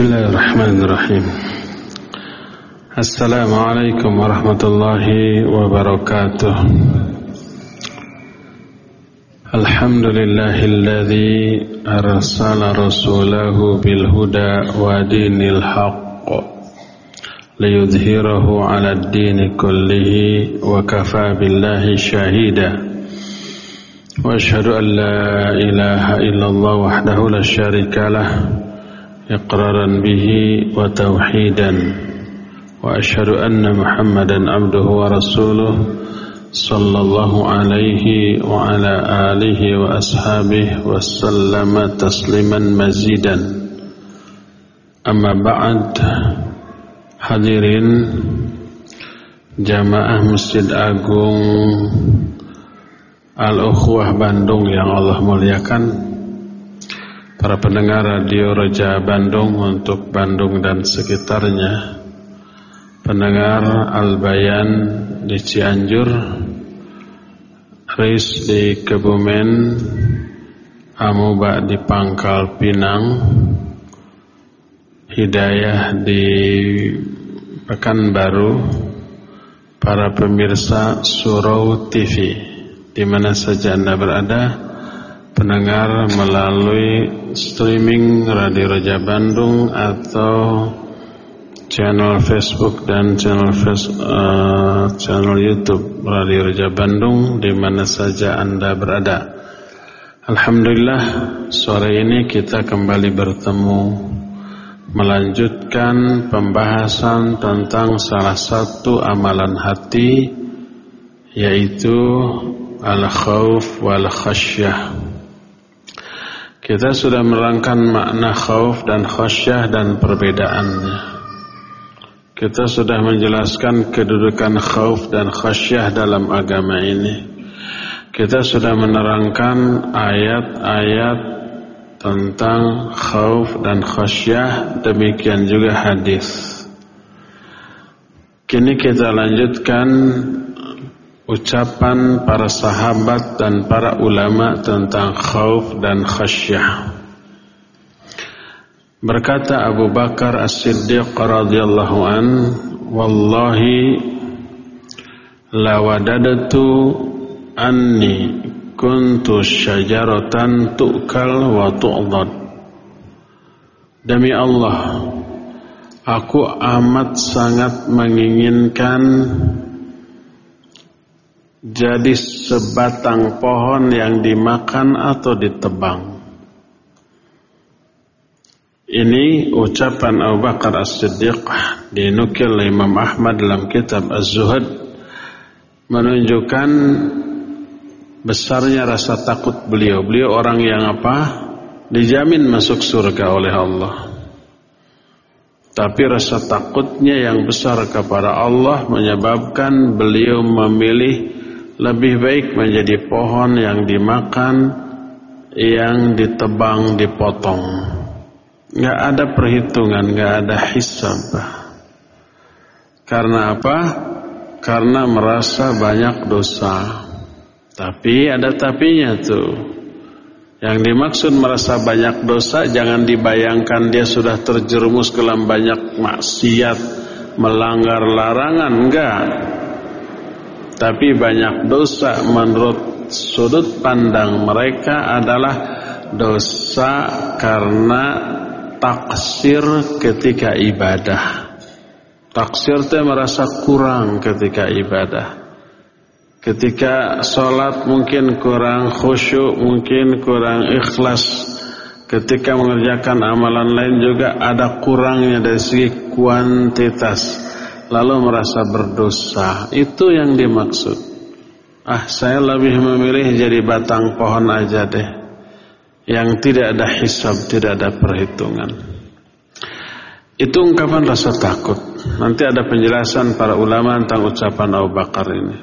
بسم الله الرحمن الرحيم السلام عليكم ورحمة الله وبركاته الحمد لله الذي أرسل رسوله بالهدى ودين الحق ليظهره على الدين كله وكفى بالله شهيدا واشهد ان لا اله الا الله وحده لا شريك له إقرارا به وتوحيدا وأشهد أن محمدا عبده ورسوله صلى الله عليه وعلى آله وأصحابه وسلم تسليما مزيدا. أما بعد hadirin jamaah Masjid Agung Al-Ukhwah Bandung yang Allah muliakan. Para pendengar Radio Raja Bandung untuk Bandung dan sekitarnya, pendengar Al-Bayan di Cianjur, Riz di Kebumen, Amuba di Pangkal Pinang, Hidayah di Pekanbaru, para pemirsa Surau TV, di mana saja Anda berada, pendengar melalui streaming Radio Raja Bandung atau channel Facebook dan channel face, uh, channel YouTube Radio Raja Bandung di mana saja Anda berada. Alhamdulillah sore ini kita kembali bertemu melanjutkan pembahasan tentang salah satu amalan hati yaitu al-khauf wal khasyah. Kita sudah menerangkan makna khauf dan khasyah dan perbedaannya. Kita sudah menjelaskan kedudukan khauf dan khasyah dalam agama ini. Kita sudah menerangkan ayat-ayat tentang khauf dan khasyah, demikian juga hadis. Kini kita lanjutkan ucapan para sahabat dan para ulama tentang khauf dan khasyah. Berkata Abu Bakar As-Siddiq radhiyallahu an, "Wallahi la wadadtu anni kuntu syajaratan tu'kal wa tu'dad." Demi Allah, aku amat sangat menginginkan jadi sebatang pohon yang dimakan atau ditebang. Ini ucapan Abu Bakar As-Siddiq dinukil oleh Imam Ahmad dalam kitab Az-Zuhud menunjukkan besarnya rasa takut beliau. Beliau orang yang apa? Dijamin masuk surga oleh Allah. Tapi rasa takutnya yang besar kepada Allah menyebabkan beliau memilih lebih baik menjadi pohon yang dimakan, yang ditebang, dipotong. Gak ada perhitungan, gak ada hisab. Karena apa? Karena merasa banyak dosa. Tapi ada tapinya tuh. Yang dimaksud merasa banyak dosa jangan dibayangkan dia sudah terjerumus ke dalam banyak maksiat, melanggar larangan, enggak. Tapi banyak dosa menurut sudut pandang mereka adalah dosa karena taksir ketika ibadah. Taksir itu merasa kurang ketika ibadah. Ketika sholat mungkin kurang khusyuk, mungkin kurang ikhlas. Ketika mengerjakan amalan lain juga ada kurangnya dari segi kuantitas lalu merasa berdosa. Itu yang dimaksud. Ah, saya lebih memilih jadi batang pohon aja deh. Yang tidak ada hisab, tidak ada perhitungan. Itu ungkapan rasa takut. Nanti ada penjelasan para ulama tentang ucapan Abu Bakar ini.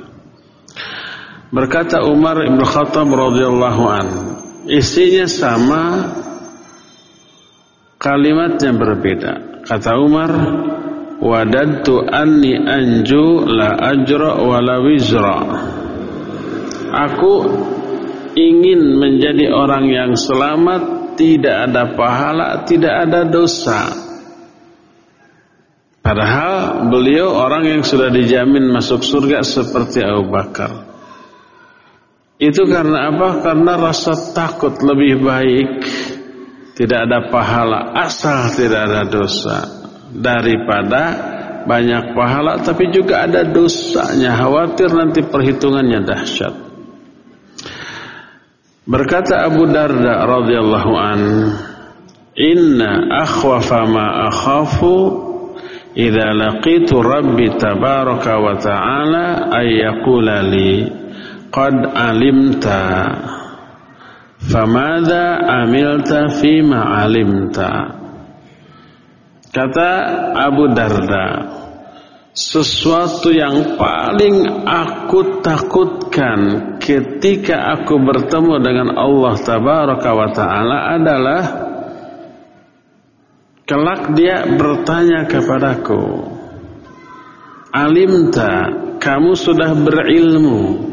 Berkata Umar Ibn Khattab radhiyallahu an, isinya sama, kalimatnya berbeda. Kata Umar, Wadadtu anni anju la ajra wa la wizra. Aku ingin menjadi orang yang selamat, tidak ada pahala, tidak ada dosa. Padahal beliau orang yang sudah dijamin masuk surga seperti Abu Bakar. Itu karena apa? Karena rasa takut lebih baik tidak ada pahala asal tidak ada dosa daripada banyak pahala tapi juga ada dosanya khawatir nanti perhitungannya dahsyat. Berkata Abu Darda radhiyallahu an, "Inna akhwafa ma akhafu idza laqitu rabbi tabaraka wa ta'ala ay yaqula li qad alimta famadha amilta fima alimta kata Abu Darda sesuatu yang paling aku takutkan ketika aku bertemu dengan Allah tabaraka wa taala adalah Kelak dia bertanya kepadaku, Alimta, kamu sudah berilmu.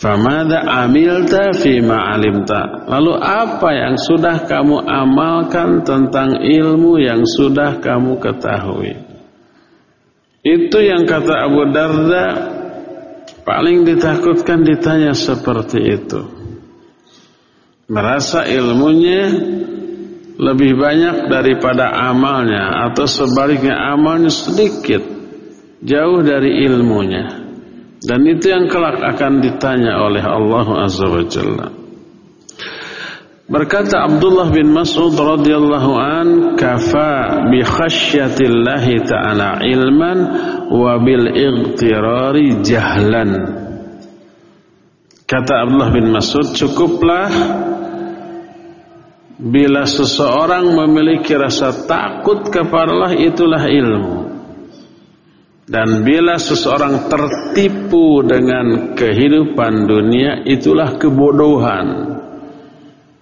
Famada amilta fima alimta. Lalu apa yang sudah kamu amalkan tentang ilmu yang sudah kamu ketahui? Itu yang kata Abu Darda paling ditakutkan ditanya seperti itu. Merasa ilmunya lebih banyak daripada amalnya atau sebaliknya amalnya sedikit jauh dari ilmunya dan itu yang kelak akan ditanya oleh Allah Azza wa Jalla Berkata Abdullah bin Mas'ud radhiyallahu an kafa bi khasyyatillahi ta'ala ilman wa bil igtirari jahlan Kata Abdullah bin Mas'ud cukuplah Bila seseorang memiliki rasa takut kepada Allah itulah ilmu. Dan bila seseorang tertipu dengan kehidupan dunia itulah kebodohan.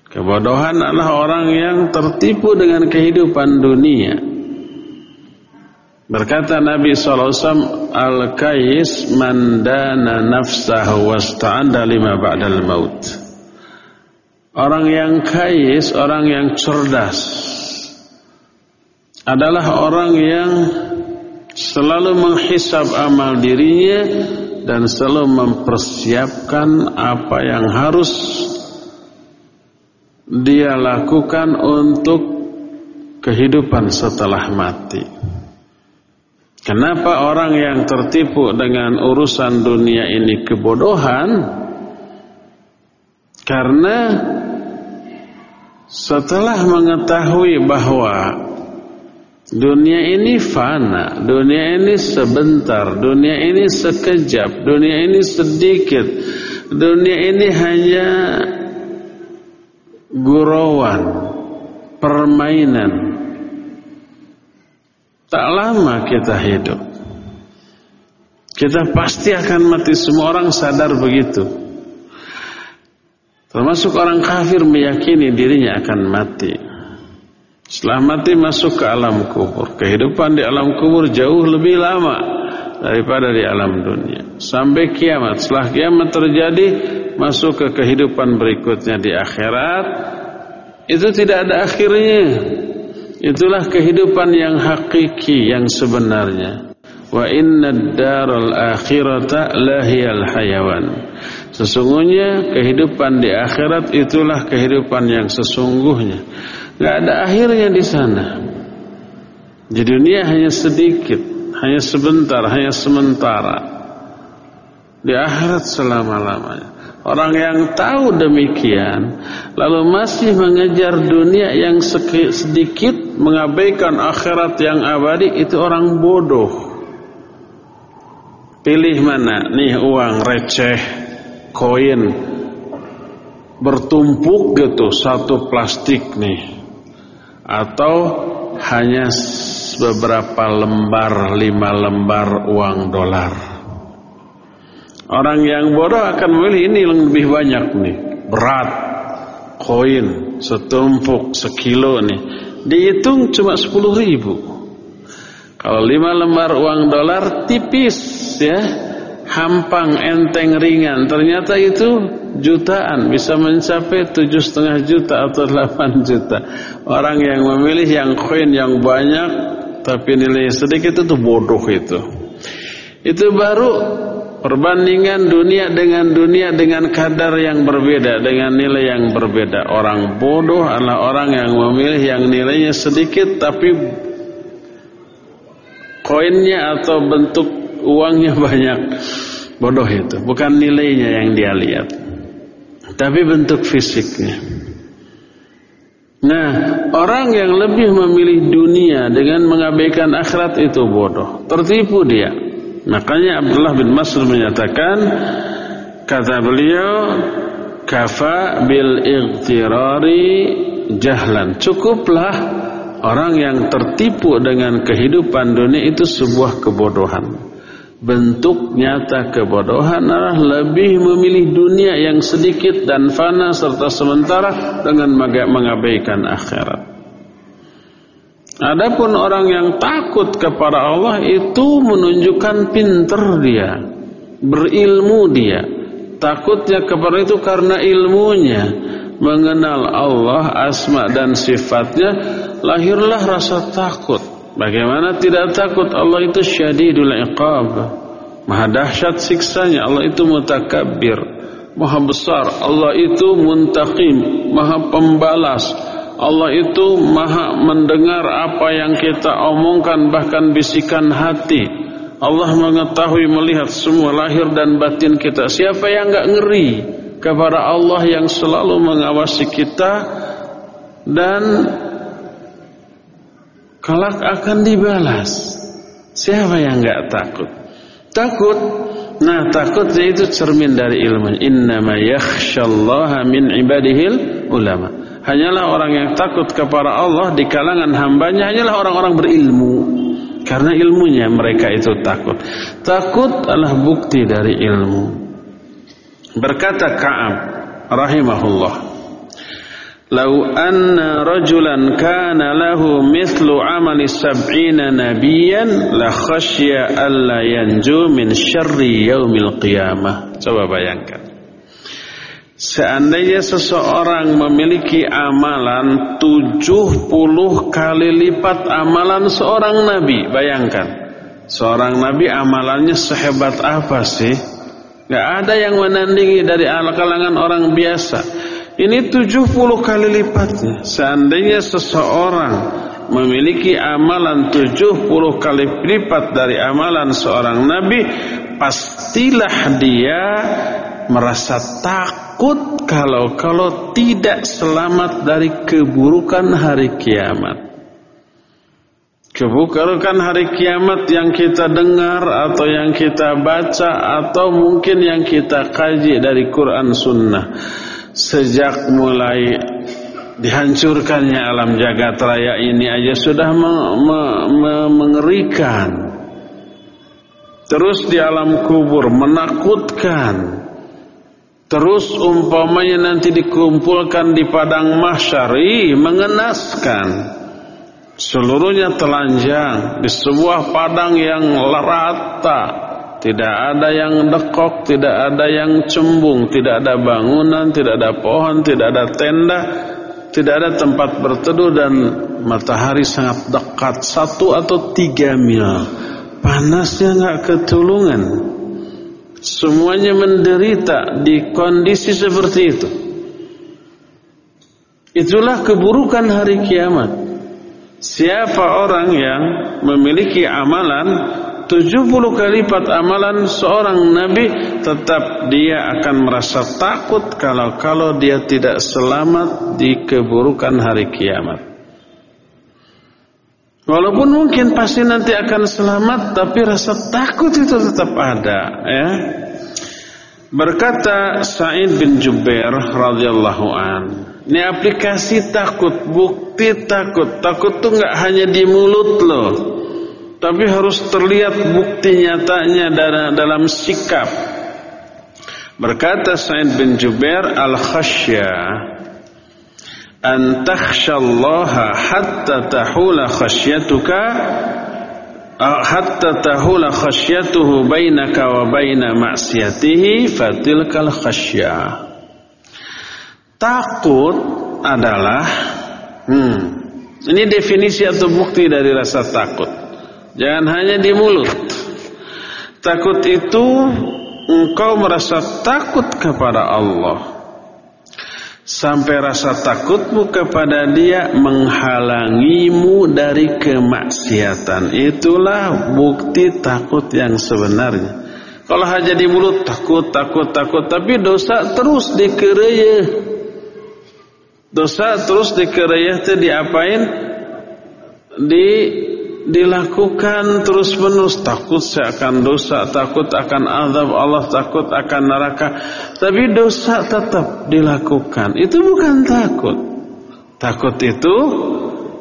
Kebodohan adalah orang yang tertipu dengan kehidupan dunia. Berkata Nabi SAW, Al-Kais mandana nafsahu wasta'anda lima ba'dal maut. Orang yang kais, orang yang cerdas adalah orang yang selalu menghisap amal dirinya dan selalu mempersiapkan apa yang harus dia lakukan untuk kehidupan setelah mati. Kenapa orang yang tertipu dengan urusan dunia ini kebodohan? Karena setelah mengetahui bahwa dunia ini fana, dunia ini sebentar, dunia ini sekejap, dunia ini sedikit, dunia ini hanya gurauan, permainan. Tak lama kita hidup. Kita pasti akan mati, semua orang sadar begitu. Termasuk orang kafir meyakini dirinya akan mati. Setelah mati masuk ke alam kubur. Kehidupan di alam kubur jauh lebih lama daripada di alam dunia. Sampai kiamat. Setelah kiamat terjadi, masuk ke kehidupan berikutnya di akhirat. Itu tidak ada akhirnya. Itulah kehidupan yang hakiki, yang sebenarnya. Wa inna daral akhirata lahiyal hayawan. Sesungguhnya kehidupan di akhirat itulah kehidupan yang sesungguhnya. Gak ada akhirnya di sana. Di dunia hanya sedikit, hanya sebentar, hanya sementara. Di akhirat selama-lamanya. Orang yang tahu demikian lalu masih mengejar dunia yang sedikit mengabaikan akhirat yang abadi itu orang bodoh. Pilih mana? Nih uang receh koin bertumpuk gitu satu plastik nih atau hanya beberapa lembar lima lembar uang dolar. Orang yang bodoh akan memilih ini yang lebih banyak nih. Berat koin setumpuk sekilo nih. Dihitung cuma sepuluh ribu. Kalau lima lembar uang dolar tipis ya. Hampang, enteng, ringan. Ternyata itu jutaan, bisa mencapai tujuh setengah juta atau delapan juta. Orang yang memilih yang koin yang banyak tapi nilainya sedikit itu bodoh itu. Itu baru perbandingan dunia dengan dunia dengan kadar yang berbeda, dengan nilai yang berbeda. Orang bodoh adalah orang yang memilih yang nilainya sedikit tapi koinnya atau bentuk uangnya banyak. Bodoh itu, bukan nilainya yang dia lihat. Tapi bentuk fisiknya. Nah, orang yang lebih memilih dunia dengan mengabaikan akhirat itu bodoh. Tertipu dia. Makanya Abdullah bin Mas'ud menyatakan kata beliau kafa bil igtirari jahlan. Cukuplah orang yang tertipu dengan kehidupan dunia itu sebuah kebodohan bentuk nyata kebodohan adalah lebih memilih dunia yang sedikit dan fana serta sementara dengan mengabaikan akhirat. Adapun orang yang takut kepada Allah itu menunjukkan pinter dia, berilmu dia. Takutnya kepada itu karena ilmunya, mengenal Allah, asma dan sifatnya, lahirlah rasa takut Bagaimana tidak takut Allah itu syadidul iqab. Maha dahsyat siksanya. Allah itu mutakabbir. Maha besar. Allah itu muntaqim. Maha pembalas. Allah itu maha mendengar apa yang kita omongkan bahkan bisikan hati. Allah mengetahui melihat semua lahir dan batin kita. Siapa yang enggak ngeri kepada Allah yang selalu mengawasi kita dan kelak akan dibalas. Siapa yang enggak takut? Takut. Nah, takutnya itu cermin dari ilmu. Innama yakhsyallaha min ibadihil ulama. Hanyalah orang yang takut kepada Allah di kalangan hambanya hanyalah orang-orang berilmu. Karena ilmunya mereka itu takut. Takut adalah bukti dari ilmu. Berkata Ka'ab rahimahullah. Lau anna rajulan kana lahu mithlu amali sab'ina nabiyan la khasya alla yanju min syarri yaumil qiyamah. Coba bayangkan. Seandainya seseorang memiliki amalan 70 kali lipat amalan seorang nabi, bayangkan. Seorang nabi amalannya sehebat apa sih? Gak ada yang menandingi dari kalangan orang biasa. Ini 70 kali lipatnya. Seandainya seseorang memiliki amalan 70 kali lipat dari amalan seorang nabi, pastilah dia merasa takut kalau kalau tidak selamat dari keburukan hari kiamat. Keburukan hari kiamat yang kita dengar atau yang kita baca atau mungkin yang kita kaji dari Quran Sunnah sejak mulai dihancurkannya alam jagat raya ini aja sudah me me me mengerikan. Terus di alam kubur menakutkan. Terus umpamanya nanti dikumpulkan di padang mahsyari mengenaskan. Seluruhnya telanjang di sebuah padang yang rata tidak ada yang dekok, tidak ada yang cembung, tidak ada bangunan, tidak ada pohon, tidak ada tenda, tidak ada tempat berteduh dan matahari sangat dekat satu atau tiga mil. Panasnya nggak ketulungan. Semuanya menderita di kondisi seperti itu. Itulah keburukan hari kiamat. Siapa orang yang memiliki amalan 70 kali lipat amalan seorang nabi tetap dia akan merasa takut kalau kalau dia tidak selamat di keburukan hari kiamat. Walaupun mungkin pasti nanti akan selamat tapi rasa takut itu tetap ada ya. Berkata Sa'id bin Jubair radhiyallahu an, ini aplikasi takut, bukti takut. Takut tuh nggak hanya di mulut loh tapi harus terlihat bukti nyatanya dalam sikap. Berkata Sa'id bin Jubair al-khasya an takhshallaha hatta tahula khasyatuka hatta tahula khasyatuhu bainaka wa baina ma'siyatihi fatilkal khasya. Takut adalah hmm, ini definisi atau bukti dari rasa takut Jangan hanya di mulut. Takut itu engkau merasa takut kepada Allah. Sampai rasa takutmu kepada dia menghalangimu dari kemaksiatan. Itulah bukti takut yang sebenarnya. Kalau hanya di mulut takut, takut, takut. Tapi dosa terus dikereyeh. Dosa terus dikereyeh itu diapain? Di dilakukan terus menerus takut saya akan dosa takut akan azab Allah takut akan neraka. Tapi dosa tetap dilakukan. Itu bukan takut. Takut itu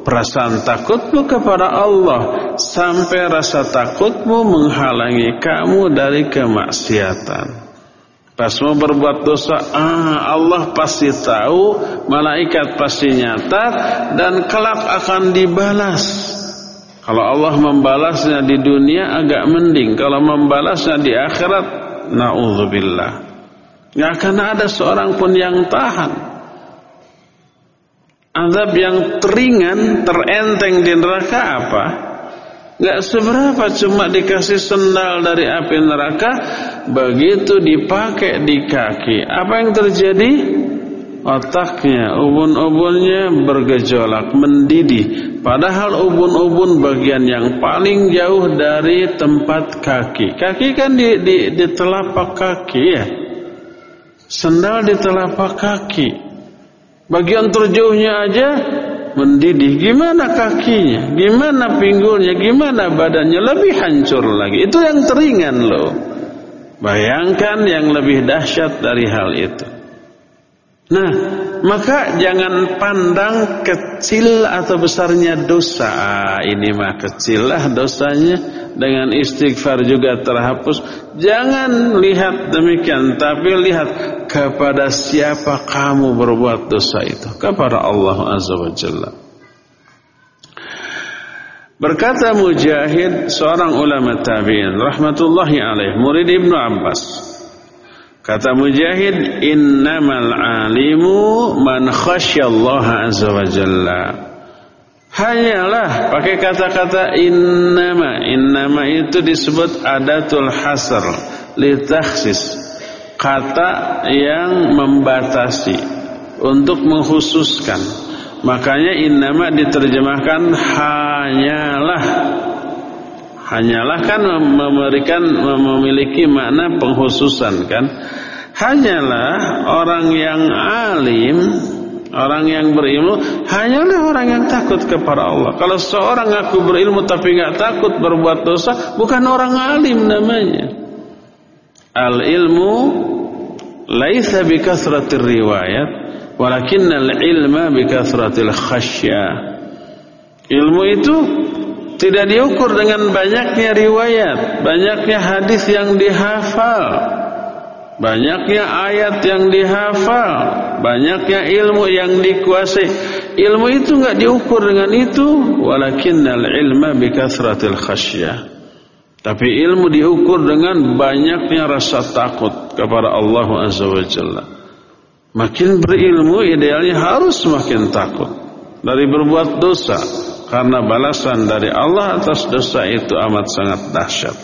perasaan takutmu kepada Allah sampai rasa takutmu menghalangi kamu dari kemaksiatan. Pas mau berbuat dosa, ah Allah pasti tahu, malaikat pasti nyatat dan kelak akan dibalas. Kalau Allah membalasnya di dunia agak mending. Kalau membalasnya di akhirat, na'udzubillah. Gak akan ada seorang pun yang tahan. Azab yang teringan, terenteng di neraka apa? Gak seberapa cuma dikasih sendal dari api neraka, begitu dipakai di kaki. Apa yang terjadi? Otaknya, ubun-ubunnya bergejolak, mendidih Padahal ubun-ubun bagian yang paling jauh dari tempat kaki. Kaki kan di, di, di telapak kaki ya. Sendal di telapak kaki. Bagian terjauhnya aja mendidih. Gimana kakinya? Gimana pinggulnya? Gimana badannya? Lebih hancur lagi. Itu yang teringan loh. Bayangkan yang lebih dahsyat dari hal itu. Nah, maka jangan pandang kecil atau besarnya dosa. Ah, ini mah kecil lah dosanya. Dengan istighfar juga terhapus. Jangan lihat demikian, tapi lihat kepada siapa kamu berbuat dosa itu. Kepada Allah Azza wa Jalla. Berkata Mujahid, seorang ulama tabi'in, rahmatullahi alaih, murid Ibnu Abbas. Kata Mujahid, innamal alimu man khasyallaha azza wa jalla. Hanyalah pakai kata-kata innama. Innama itu disebut adatul hasr li takhsis. Kata yang membatasi untuk menghususkan. Makanya innama diterjemahkan hanyalah Hanyalah kan memberikan memiliki makna penghususan kan. Hanyalah orang yang alim, orang yang berilmu, hanyalah orang yang takut kepada Allah. Kalau seorang aku berilmu tapi nggak takut berbuat dosa, bukan orang alim namanya. Al ilmu laisa bi kasratir riwayat, walakinnal ilma bi kasratil khasyah. Ilmu itu tidak diukur dengan banyaknya riwayat, banyaknya hadis yang dihafal, banyaknya ayat yang dihafal, banyaknya ilmu yang dikuasai. Ilmu itu enggak diukur dengan itu, walakinnal ilma bikasratil khasyah. Tapi ilmu diukur dengan banyaknya rasa takut kepada Allah Azza wa Jalla. Makin berilmu idealnya harus makin takut dari berbuat dosa karena balasan dari Allah atas dosa itu amat sangat dahsyat.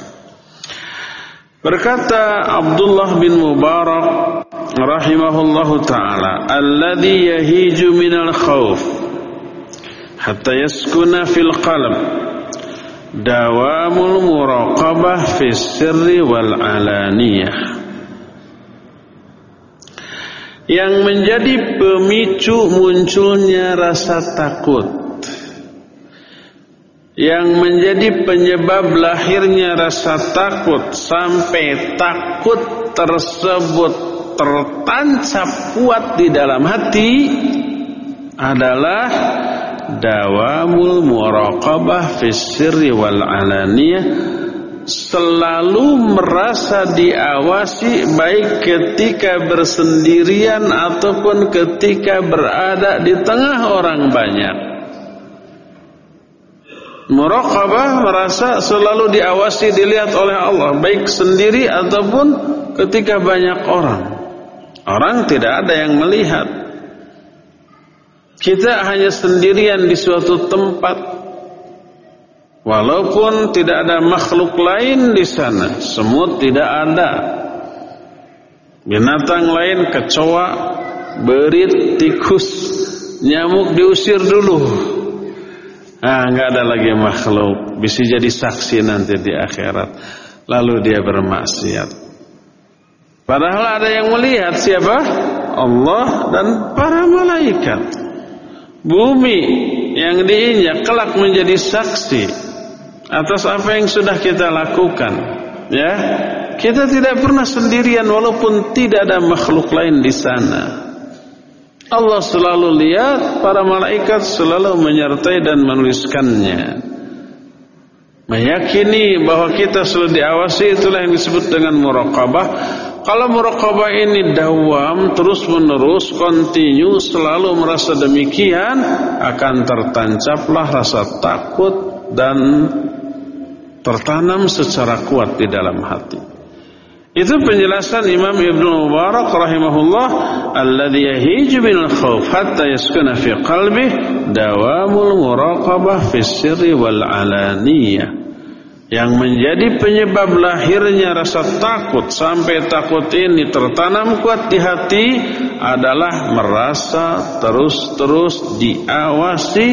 Berkata Abdullah bin Mubarak rahimahullahu taala, "Alladhi yahiju minal khauf hatta yaskuna fil qalb dawamul muraqabah fi sirri wal alaniyah." Yang menjadi pemicu munculnya rasa takut yang menjadi penyebab lahirnya rasa takut sampai takut tersebut tertancap kuat di dalam hati adalah dawamul muraqabah sirri wal alaniyah. Selalu merasa diawasi baik ketika bersendirian ataupun ketika berada di tengah orang banyak Muraqabah merasa selalu diawasi dilihat oleh Allah baik sendiri ataupun ketika banyak orang. Orang tidak ada yang melihat. Kita hanya sendirian di suatu tempat. Walaupun tidak ada makhluk lain di sana, semut tidak ada. Binatang lain kecoa, berit, tikus, nyamuk diusir dulu. Ah, nggak ada lagi makhluk, bisa jadi saksi nanti di akhirat. Lalu dia bermaksiat. Padahal ada yang melihat siapa? Allah dan para malaikat. Bumi yang diinjak kelak menjadi saksi atas apa yang sudah kita lakukan ya kita tidak pernah sendirian walaupun tidak ada makhluk lain di sana Allah selalu lihat para malaikat selalu menyertai dan menuliskannya meyakini bahwa kita selalu diawasi itulah yang disebut dengan muraqabah kalau muraqabah ini dawam terus menerus kontinu selalu merasa demikian akan tertancaplah rasa takut dan tertanam secara kuat di dalam hati. Itu penjelasan Imam Ibnu Mubarak rahimahullah alladhi yahiju bil khauf hatta yaskuna fi dawamul muraqabah fi sirri wal alaniyah. Yang menjadi penyebab lahirnya rasa takut sampai takut ini tertanam kuat di hati adalah merasa terus-terus diawasi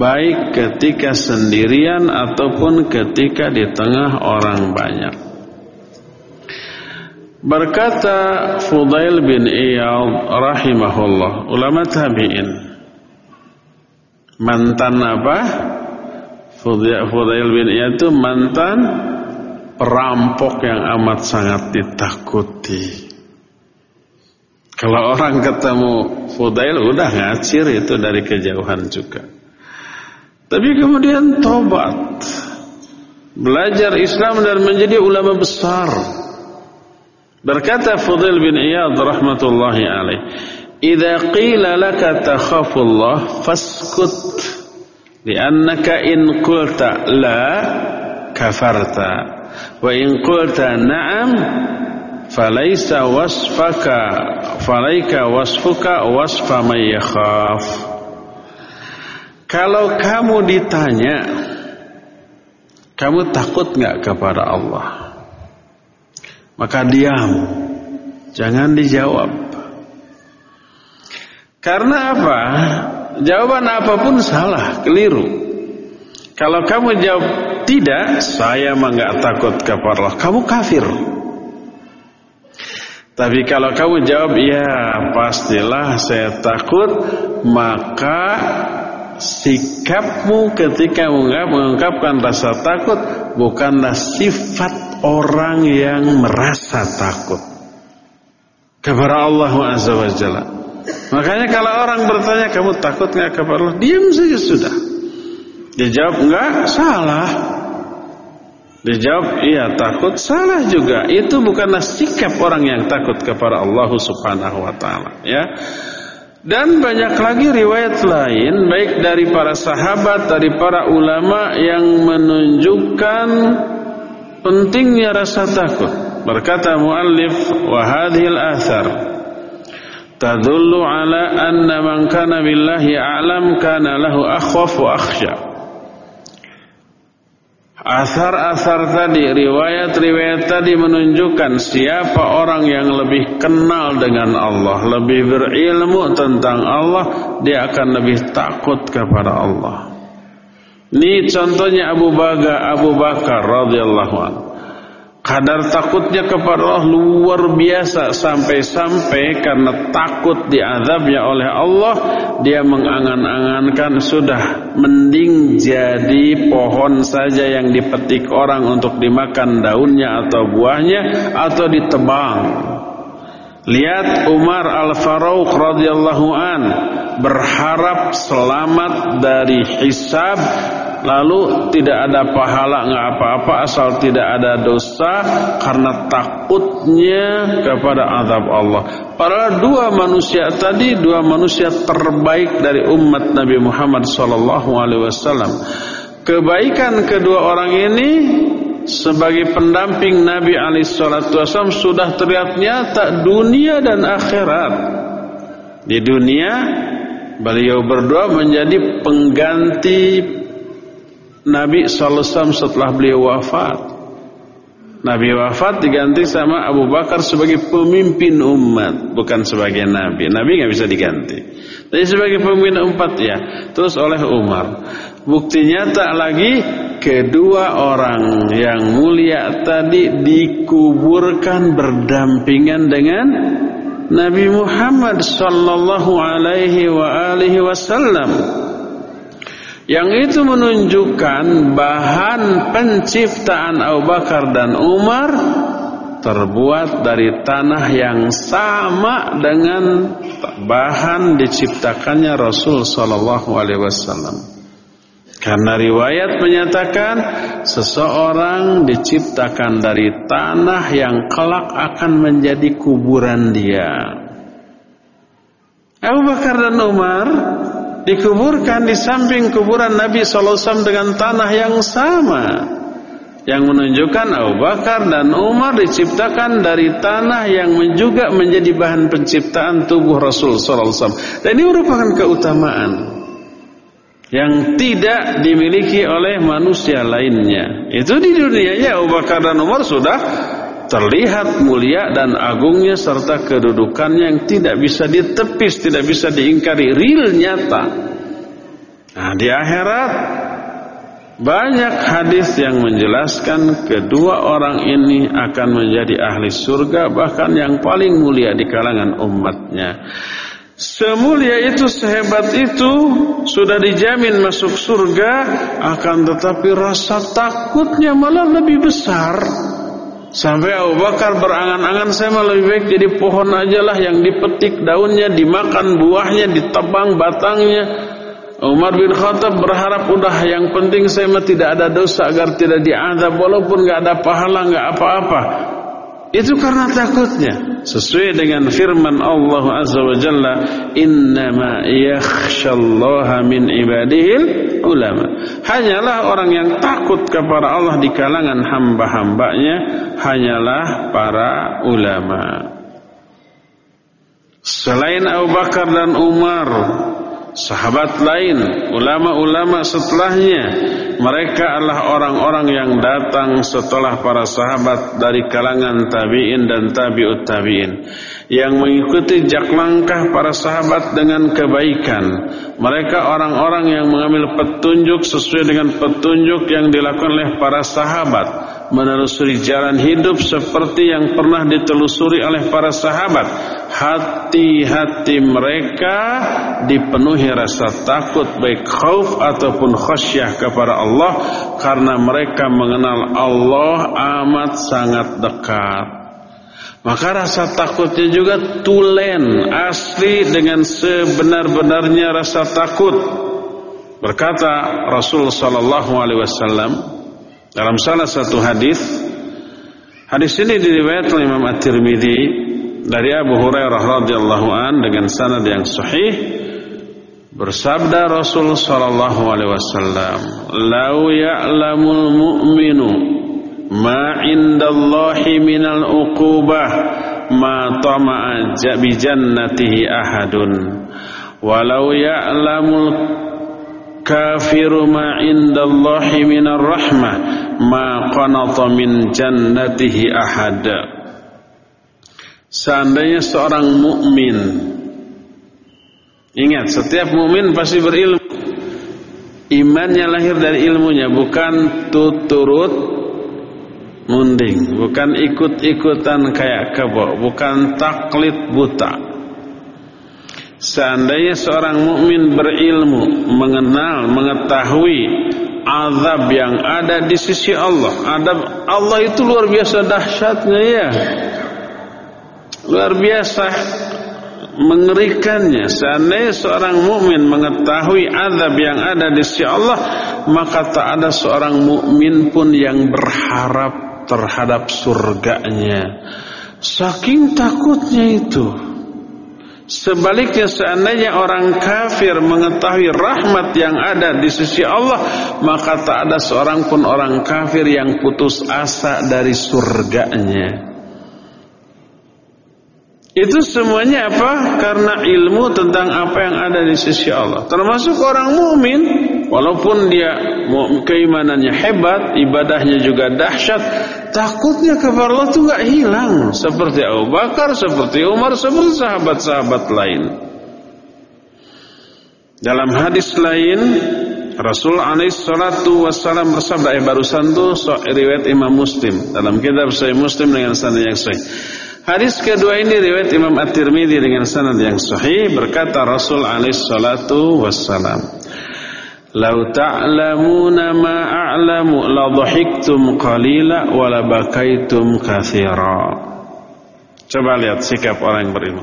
baik ketika sendirian ataupun ketika di tengah orang banyak. Berkata Fudail bin Iyad rahimahullah, ulama tabi'in. Mantan apa? Fudail bin Iyad itu mantan perampok yang amat sangat ditakuti. Kalau orang ketemu Fudail udah ngacir itu dari kejauhan juga. Tapi kemudian tobat. Belajar Islam dan menjadi ulama besar. Berkata Fudil bin Iyad rahmatullahi alaih. Idza qila laka takhafullah faskut. Liannaka in qulta la kafarta. Wa in qulta na'am falaysa wasfaka falaika wasfuka wasfa man yakhaf. Kalau kamu ditanya, kamu takut nggak kepada Allah? Maka diam, jangan dijawab. Karena apa? Jawaban apa pun salah, keliru. Kalau kamu jawab tidak, saya mah takut kepada Allah. Kamu kafir. Tapi kalau kamu jawab ya pastilah saya takut, maka sikapmu ketika mengungkapkan rasa takut bukanlah sifat orang yang merasa takut kepada Allah Azza wa Jalla. Makanya kalau orang bertanya kamu takut nggak kepada Allah, diam saja sudah. Dia jawab enggak, salah. Dia jawab iya takut, salah juga. Itu bukanlah sikap orang yang takut kepada Allah Subhanahu wa taala, ya. Dan banyak lagi riwayat lain baik dari para sahabat, dari para ulama yang menunjukkan pentingnya rasa takut. Berkata muallif wa hadhil athar tadullu ala anna man kana billahi a'lam kana lahu akhwaf wa akhsha. Asar-asar tadi, riwayat-riwayat tadi menunjukkan siapa orang yang lebih kenal dengan Allah, lebih berilmu tentang Allah, dia akan lebih takut kepada Allah. Ini contohnya Abu Bakar, Abu Bakar radhiyallahu. Kadar takutnya kepada Allah luar biasa sampai-sampai karena takut diazabnya oleh Allah dia mengangan-angankan sudah mending jadi pohon saja yang dipetik orang untuk dimakan daunnya atau buahnya atau ditebang. Lihat Umar Al-Faruq radhiyallahu an berharap selamat dari hisab lalu tidak ada pahala nggak apa-apa asal tidak ada dosa karena takutnya kepada azab Allah. Para dua manusia tadi dua manusia terbaik dari umat Nabi Muhammad sallallahu alaihi wasallam. Kebaikan kedua orang ini sebagai pendamping Nabi alaihi wasallam sudah terlihat nyata dunia dan akhirat. Di dunia beliau berdua menjadi pengganti Nabi SAW setelah beliau wafat. Nabi wafat diganti sama Abu Bakar sebagai pemimpin umat, bukan sebagai Nabi. Nabi nggak bisa diganti. Tapi sebagai pemimpin umat ya. Terus oleh Umar. Bukti nyata lagi kedua orang yang mulia tadi dikuburkan berdampingan dengan Nabi Muhammad sallallahu alaihi wa alihi wasallam. Yang itu menunjukkan bahan penciptaan Abu Bakar dan Umar terbuat dari tanah yang sama dengan bahan diciptakannya Rasul Sallallahu Alaihi Wasallam. Karena riwayat menyatakan seseorang diciptakan dari tanah yang kelak akan menjadi kuburan dia. Abu Bakar dan Umar dikuburkan di samping kuburan Nabi SAW dengan tanah yang sama yang menunjukkan Abu Bakar dan Umar diciptakan dari tanah yang juga menjadi bahan penciptaan tubuh Rasul SAW dan ini merupakan keutamaan yang tidak dimiliki oleh manusia lainnya. Itu di dunia. Ya Abu Bakar dan Umar sudah terlihat mulia dan agungnya serta kedudukannya yang tidak bisa ditepis, tidak bisa diingkari, real nyata. Nah, di akhirat banyak hadis yang menjelaskan kedua orang ini akan menjadi ahli surga bahkan yang paling mulia di kalangan umatnya. Semulia itu, sehebat itu sudah dijamin masuk surga akan tetapi rasa takutnya malah lebih besar. Sampai Abu Bakar berangan-angan saya malah lebih baik jadi pohon aja lah yang dipetik daunnya, dimakan buahnya, ditebang batangnya. Umar bin Khattab berharap udah yang penting saya mah tidak ada dosa agar tidak diadab walaupun nggak ada pahala nggak apa-apa. Itu karena takutnya. Sesuai dengan firman Allah Azza wa Jalla, "Innama yakhshallaha min ibadihil ulama." Hanyalah orang yang takut kepada Allah di kalangan hamba-hambanya hanyalah para ulama. Selain Abu Bakar dan Umar, sahabat lain, ulama-ulama setelahnya, mereka adalah orang-orang yang datang setelah para sahabat dari kalangan tabi'in dan tabi'ut tabi'in yang mengikuti jak langkah para sahabat dengan kebaikan. Mereka orang-orang yang mengambil petunjuk sesuai dengan petunjuk yang dilakukan oleh para sahabat menelusuri jalan hidup seperti yang pernah ditelusuri oleh para sahabat. Hati-hati mereka dipenuhi rasa takut baik khauf ataupun khasyah kepada Allah karena mereka mengenal Allah amat sangat dekat. Maka rasa takutnya juga tulen asli dengan sebenar-benarnya rasa takut. Berkata Rasul sallallahu alaihi wasallam, dalam salah satu hadis, hadis ini diriwayatkan oleh Imam At-Tirmidzi dari Abu Hurairah radhiyallahu an dengan sanad yang sahih bersabda Rasul sallallahu alaihi wasallam, "Lau ya'lamul mu'minu ma 'indallahi minal uqubah ma tama'a bi jannatihi ahadun." Walau ya'lamul kafiru ma indallahi minar rahmah ma qanata min jannatihi ahad seandainya seorang mukmin ingat setiap mukmin pasti berilmu. Imannya lahir dari ilmunya bukan tuturut munding bukan ikut-ikutan kayak kebo bukan taklid buta Seandainya seorang mukmin berilmu, mengenal, mengetahui azab yang ada di sisi Allah. Adab Allah itu luar biasa dahsyatnya ya. Luar biasa mengerikannya. Seandainya seorang mukmin mengetahui azab yang ada di sisi Allah, maka tak ada seorang mukmin pun yang berharap terhadap surganya. Saking takutnya itu. Sebaliknya seandainya orang kafir mengetahui rahmat yang ada di sisi Allah, maka tak ada seorang pun orang kafir yang putus asa dari surganya. Itu semuanya apa? Karena ilmu tentang apa yang ada di sisi Allah. Termasuk orang mukmin, walaupun dia keimanannya hebat, ibadahnya juga dahsyat, takutnya kepada Allah itu nggak hilang. Seperti Abu Bakar, seperti Umar, seperti sahabat-sahabat lain. Dalam hadis lain, Rasul alaihi salatu wassalam bersabda eh barusan itu so, riwayat Imam Muslim dalam kitab Sahih Muslim dengan sanad yang sahih. Hadis kedua ini riwayat Imam At-Tirmidzi dengan sanad yang sahih berkata Rasul alaihi salatu wassalam Lau ta'lamuna ma a'lamu la dhahiktum qalila wa la bakaitum katsira. Coba lihat sikap orang yang berilmu.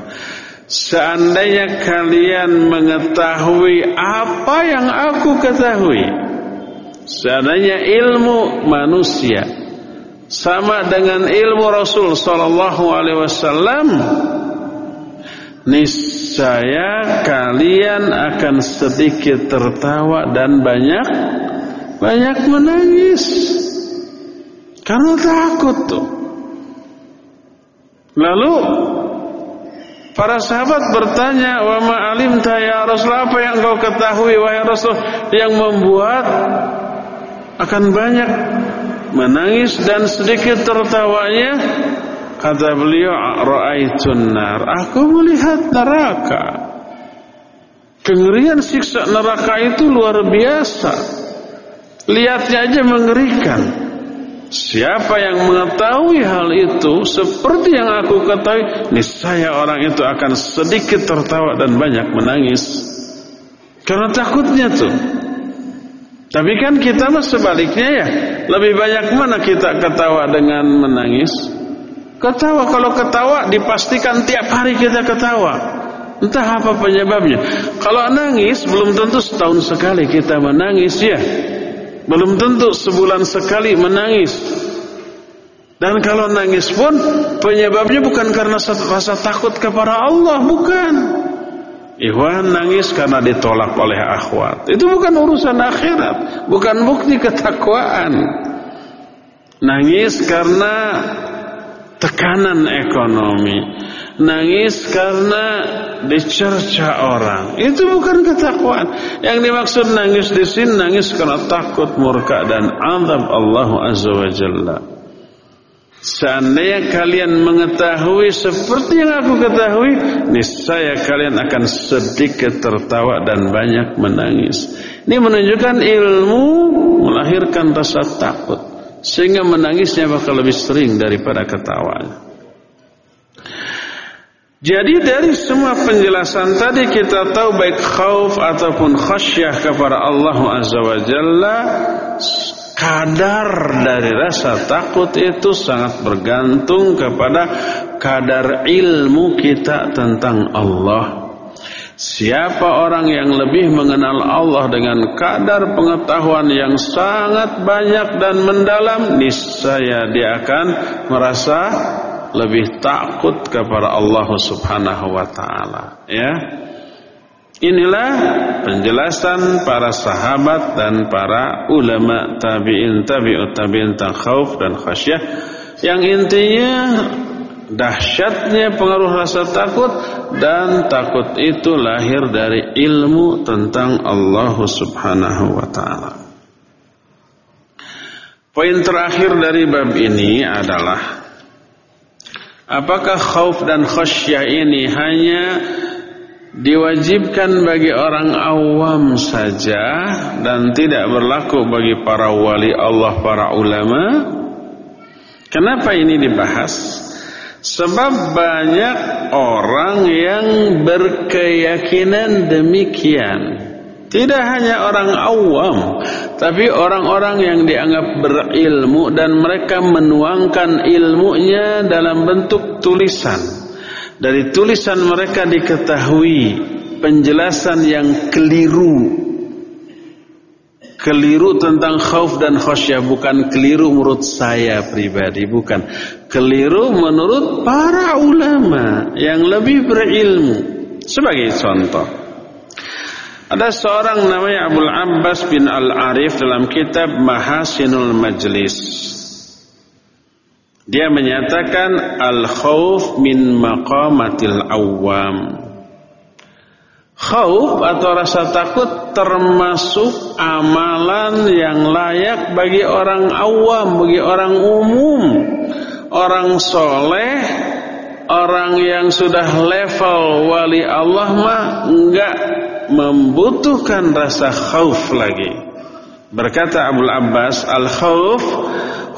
Seandainya kalian mengetahui apa yang aku ketahui, seandainya ilmu manusia sama dengan ilmu Rasul sallallahu alaihi wasallam niscaya kalian akan sedikit tertawa dan banyak banyak menangis. Karena takut tuh. Lalu para sahabat bertanya wa ma alimta ya Rasul apa yang kau ketahui wahai Rasul yang membuat akan banyak menangis dan sedikit tertawanya kata beliau ra'aitun nar aku melihat neraka kengerian siksa neraka itu luar biasa lihatnya aja mengerikan Siapa yang mengetahui hal itu seperti yang aku ketahui, niscaya orang itu akan sedikit tertawa dan banyak menangis. Karena takutnya tuh. Tapi kan kita mah sebaliknya ya. Lebih banyak mana kita ketawa dengan menangis? Ketawa kalau ketawa dipastikan tiap hari kita ketawa. Entah apa penyebabnya. Kalau nangis belum tentu setahun sekali kita menangis ya. Belum tentu sebulan sekali menangis. Dan kalau nangis pun penyebabnya bukan karena rasa takut kepada Allah, bukan. Ikhwan nangis karena ditolak oleh akhwat. Itu bukan urusan akhirat, bukan bukti ketakwaan. Nangis karena tekanan ekonomi. Nangis karena dicerca orang. Itu bukan ketakwaan. Yang dimaksud nangis di sini nangis karena takut murka dan azab Allah Azza wa Jalla. Seandainya kalian mengetahui seperti yang aku ketahui, niscaya kalian akan sedikit tertawa dan banyak menangis. Ini menunjukkan ilmu melahirkan rasa takut, sehingga menangisnya bakal lebih sering daripada ketawanya. Jadi dari semua penjelasan tadi kita tahu baik khauf ataupun khasyah kepada Allah Azza wa Jalla kadar dari rasa takut itu sangat bergantung kepada kadar ilmu kita tentang Allah. Siapa orang yang lebih mengenal Allah dengan kadar pengetahuan yang sangat banyak dan mendalam, niscaya dia akan merasa lebih takut kepada Allah Subhanahu wa taala, ya. Inilah penjelasan para sahabat dan para ulama tabi'in tabi'ut tabi'in tentang khauf dan khasyah yang intinya dahsyatnya pengaruh rasa takut dan takut itu lahir dari ilmu tentang Allah Subhanahu wa taala. Poin terakhir dari bab ini adalah apakah khauf dan khasyah ini hanya diwajibkan bagi orang awam saja dan tidak berlaku bagi para wali Allah, para ulama. Kenapa ini dibahas? Sebab banyak orang yang berkeyakinan demikian. Tidak hanya orang awam, tapi orang-orang yang dianggap berilmu dan mereka menuangkan ilmunya dalam bentuk tulisan. Dari tulisan mereka diketahui penjelasan yang keliru. Keliru tentang khauf dan khasyah bukan keliru menurut saya pribadi bukan keliru menurut para ulama yang lebih berilmu sebagai contoh ada seorang namanya Abdul Abbas bin Al-Arif dalam kitab Mahasinul Majlis Dia menyatakan al-khauf min maqamatil awam. Khauf atau rasa takut termasuk amalan yang layak bagi orang awam, bagi orang umum. Orang soleh, orang yang sudah level wali Allah mah enggak membutuhkan rasa khauf lagi. Berkata Abu Abbas, al-khauf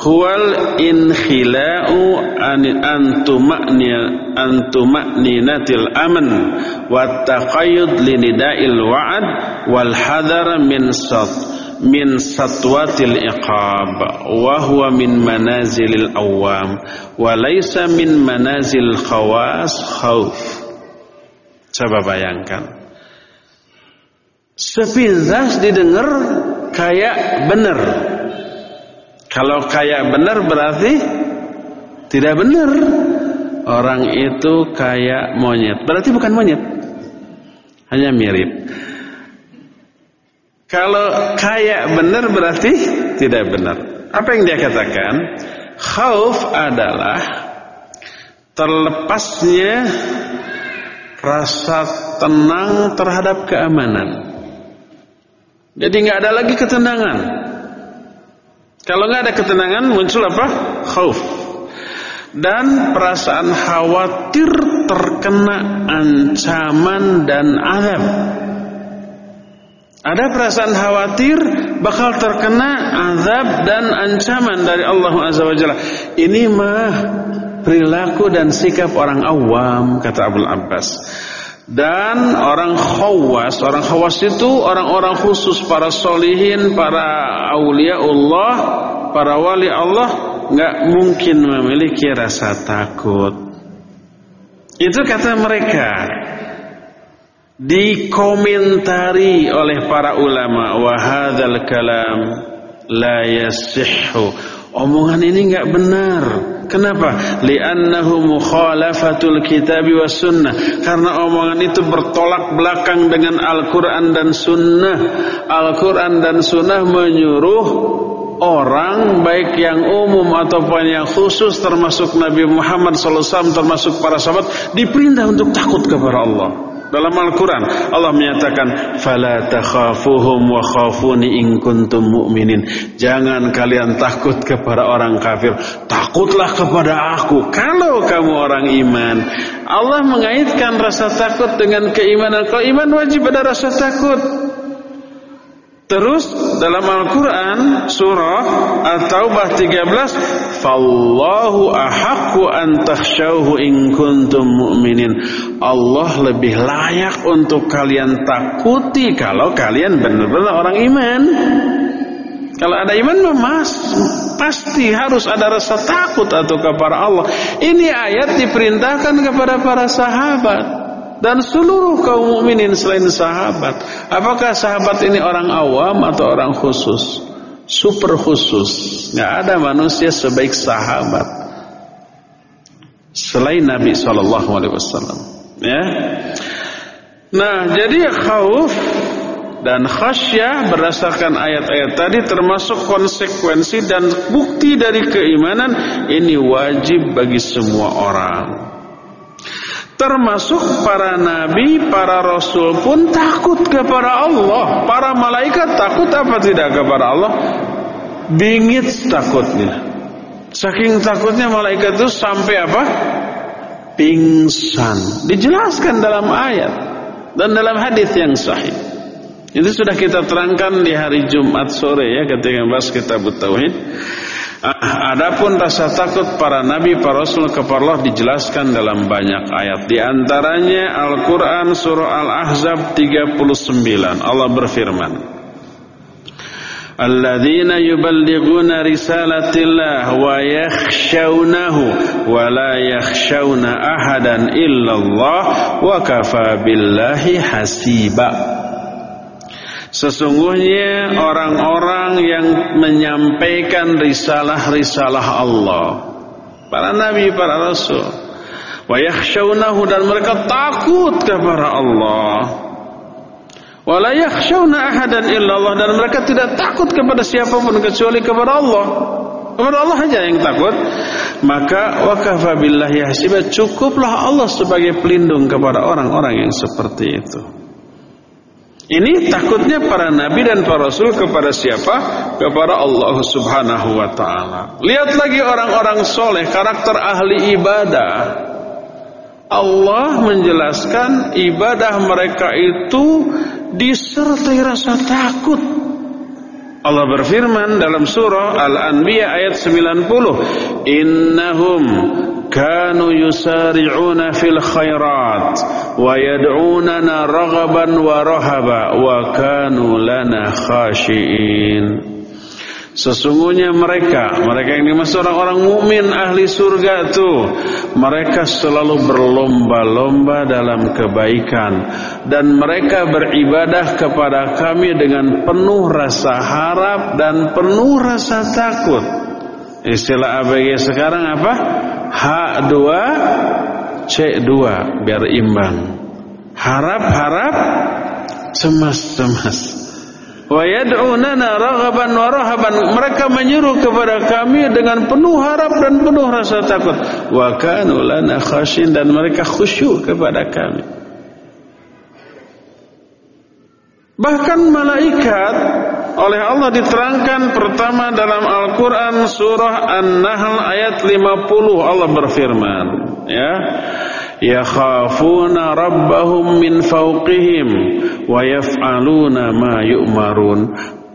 huwal inkhila'u an antuma'ninatil aman wa taqayyud linida'il wa'ad wal hadar min sat min satwatil iqab wa huwa min manazilil awam wa laysa min manazil khawas khauf coba bayangkan sepintas didengar kayak benar kalau kayak benar berarti tidak benar. Orang itu kayak monyet. Berarti bukan monyet. Hanya mirip. Kalau kayak benar berarti tidak benar. Apa yang dia katakan? Khauf adalah terlepasnya rasa tenang terhadap keamanan. Jadi nggak ada lagi ketenangan. Kalau nggak ada ketenangan muncul apa? Khauf. Dan perasaan khawatir terkena ancaman dan azab. Ada perasaan khawatir bakal terkena azab dan ancaman dari Allah Azza wa Jalla. Ini mah perilaku dan sikap orang awam kata Abu Abbas. Dan orang khawas, orang khawas itu orang-orang khusus para solihin, para aulia Allah, para wali Allah nggak mungkin memiliki rasa takut. Itu kata mereka dikomentari oleh para ulama wahadal kalam la yasihhu. Omongan ini nggak benar. Kenapa? Li'annahu mukhalafatul kitab wa sunnah. Karena omongan itu bertolak belakang dengan Al-Quran dan sunnah. Al-Quran dan sunnah menyuruh orang baik yang umum ataupun yang khusus termasuk Nabi Muhammad SAW termasuk para sahabat diperintah untuk takut kepada Allah. Dalam Al-Quran Allah menyatakan Fala takhafuhum wa khafuni in kuntum mu'minin. Jangan kalian takut kepada orang kafir. Takutlah kepada aku. Kalau kamu orang iman Allah mengaitkan rasa takut dengan keimanan. Kalau iman wajib ada rasa takut Terus dalam Al-Quran surah At-Taubah 13 Fallahu ahaqqu an takhshawhu in kuntum mu'minin. Allah lebih layak untuk kalian takuti kalau kalian benar-benar orang iman. Kalau ada iman mas pasti harus ada rasa takut atau kepada Allah. Ini ayat diperintahkan kepada para sahabat dan seluruh kaum mukminin selain sahabat. Apakah sahabat ini orang awam atau orang khusus? Super khusus. Nggak ada manusia sebaik sahabat selain Nabi Shallallahu Alaihi Wasallam. Ya. Nah, jadi khauf dan khasyah berdasarkan ayat-ayat tadi termasuk konsekuensi dan bukti dari keimanan ini wajib bagi semua orang. Termasuk para nabi, para rasul pun takut kepada Allah. Para malaikat takut apa tidak kepada Allah? Bingit takutnya. Saking takutnya malaikat itu sampai apa? Pingsan. Dijelaskan dalam ayat dan dalam hadis yang sahih. Itu sudah kita terangkan di hari Jumat sore ya ketika bahas kitab Tauhid. Adapun rasa takut para nabi para rasul kepada Allah dijelaskan dalam banyak ayat. Di antaranya Al-Qur'an surah Al-Ahzab 39. Allah berfirman, Alladzina yuballighuna risalatillah wa yakhshawnahu wa la yakhshawna ahadan illallah wa kafa billahi hasiba. Sesungguhnya orang-orang yang menyampaikan risalah-risalah Allah Para nabi, para rasul Wa yakhshawnahu dan mereka takut kepada Allah Wa la yakhshawna ahadan illallah Dan mereka tidak takut kepada siapa pun kecuali kepada Allah Kepada Allah saja yang takut. Maka wakafa billahi hasiba cukuplah Allah sebagai pelindung kepada orang-orang yang seperti itu. Ini takutnya para nabi dan para rasul kepada siapa? Kepada Allah Subhanahu wa taala. Lihat lagi orang-orang soleh, karakter ahli ibadah. Allah menjelaskan ibadah mereka itu disertai rasa takut. Allah berfirman dalam surah Al-Anbiya ayat 90, "Innahum kanu yusari'una fil khairat wa yad'unana raghaban wa rahaba wa kanu lana khashiin Sesungguhnya mereka, mereka yang dimaksud orang-orang mukmin ahli surga itu, mereka selalu berlomba-lomba dalam kebaikan dan mereka beribadah kepada kami dengan penuh rasa harap dan penuh rasa takut. Istilah ABG sekarang apa? H2 C2 biar imbang. Harap-harap cemas-cemas. Wa yad'unana raghaban. Mereka menyuruh kepada kami dengan penuh harap dan penuh rasa takut. Wa kanu lana khashin dan mereka khusyuk kepada kami. Bahkan malaikat oleh Allah diterangkan pertama dalam Al-Qur'an surah An-Nahl ayat 50 Allah berfirman ya yakhafuna rabbahum min fawqihim wa yaf'aluna ma yu'marun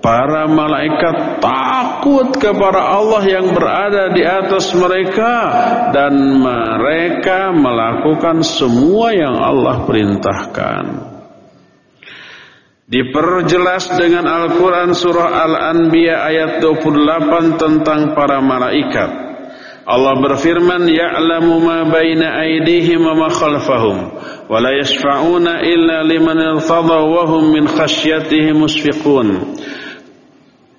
Para malaikat takut kepada Allah yang berada di atas mereka dan mereka melakukan semua yang Allah perintahkan. Diperjelas dengan Al-Quran surah Al-Anbiya ayat 28 tentang para malaikat. Allah berfirman, Ya'lamu ma baina aidihim wa ma khalfahum, yashfa'una illa liman irtada wa hum min khasyatihi musfiqun.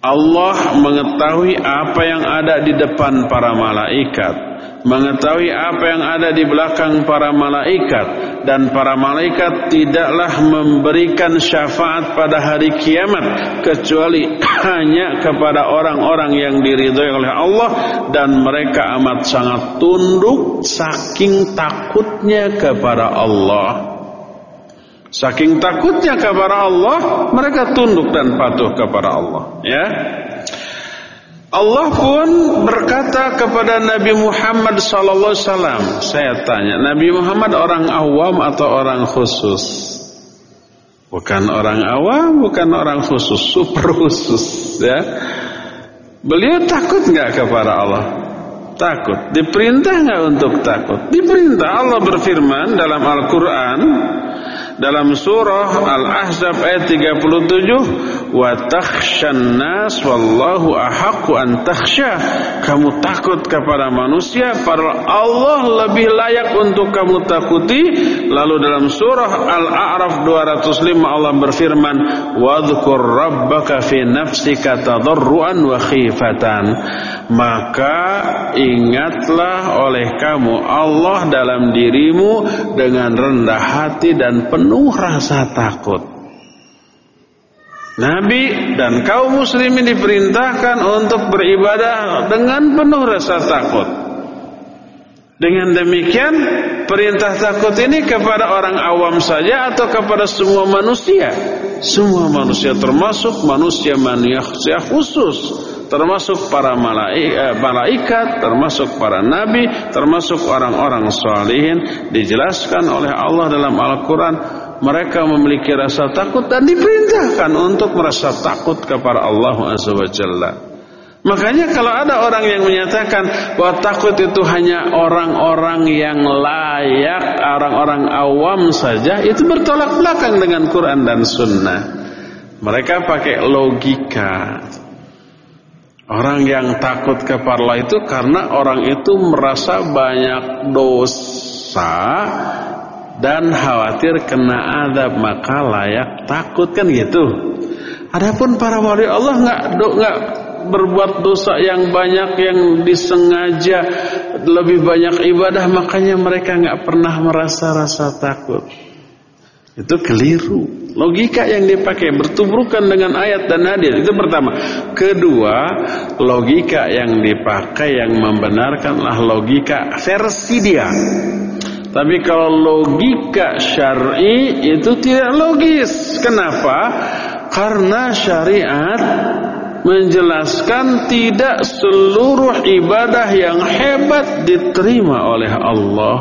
Allah mengetahui apa yang ada di depan para malaikat mengetahui apa yang ada di belakang para malaikat dan para malaikat tidaklah memberikan syafaat pada hari kiamat kecuali hanya kepada orang-orang yang diridhoi oleh Allah dan mereka amat sangat tunduk saking takutnya kepada Allah. Saking takutnya kepada Allah, mereka tunduk dan patuh kepada Allah, ya. Allah pun berkata kepada Nabi Muhammad sallallahu alaihi wasallam, saya tanya, Nabi Muhammad orang awam atau orang khusus? Bukan orang awam, bukan orang khusus, super khusus ya. Beliau takut nggak kepada Allah? Takut. Diperintah nggak untuk takut? Diperintah. Allah berfirman dalam Al-Qur'an dalam surah Al-Ahzab ayat 37 wa takhshan nas wallahu ahaqqu an takhsha. Kamu takut kepada manusia padahal Allah lebih layak untuk kamu takuti. Lalu dalam surah Al-A'raf 205 Allah berfirman wadhkur rabbaka fi nafsika tadarruan wa khifatan. Maka ingatlah oleh kamu Allah dalam dirimu dengan rendah hati dan penuh penuh rasa takut. Nabi dan kaum muslimin diperintahkan untuk beribadah dengan penuh rasa takut. Dengan demikian, perintah takut ini kepada orang awam saja atau kepada semua manusia? Semua manusia termasuk manusia manusia khusus termasuk para eh, malaikat, termasuk para nabi, termasuk orang-orang salihin dijelaskan oleh Allah dalam Al-Qur'an mereka memiliki rasa takut dan diperintahkan untuk merasa takut kepada Allah Azza wa Jalla. Makanya kalau ada orang yang menyatakan bahwa takut itu hanya orang-orang yang layak, orang-orang awam saja, itu bertolak belakang dengan Quran dan Sunnah. Mereka pakai logika. Orang yang takut kepada Allah itu karena orang itu merasa banyak dosa dan khawatir kena adab maka layak takut kan gitu. Adapun para wali Allah nggak nggak berbuat dosa yang banyak yang disengaja lebih banyak ibadah makanya mereka nggak pernah merasa rasa takut. Itu keliru. Logika yang dipakai bertubrukan dengan ayat dan hadis itu pertama. Kedua, logika yang dipakai yang membenarkanlah logika versi dia. Tapi kalau logika syar'i itu tidak logis. Kenapa? Karena syariat menjelaskan tidak seluruh ibadah yang hebat diterima oleh Allah.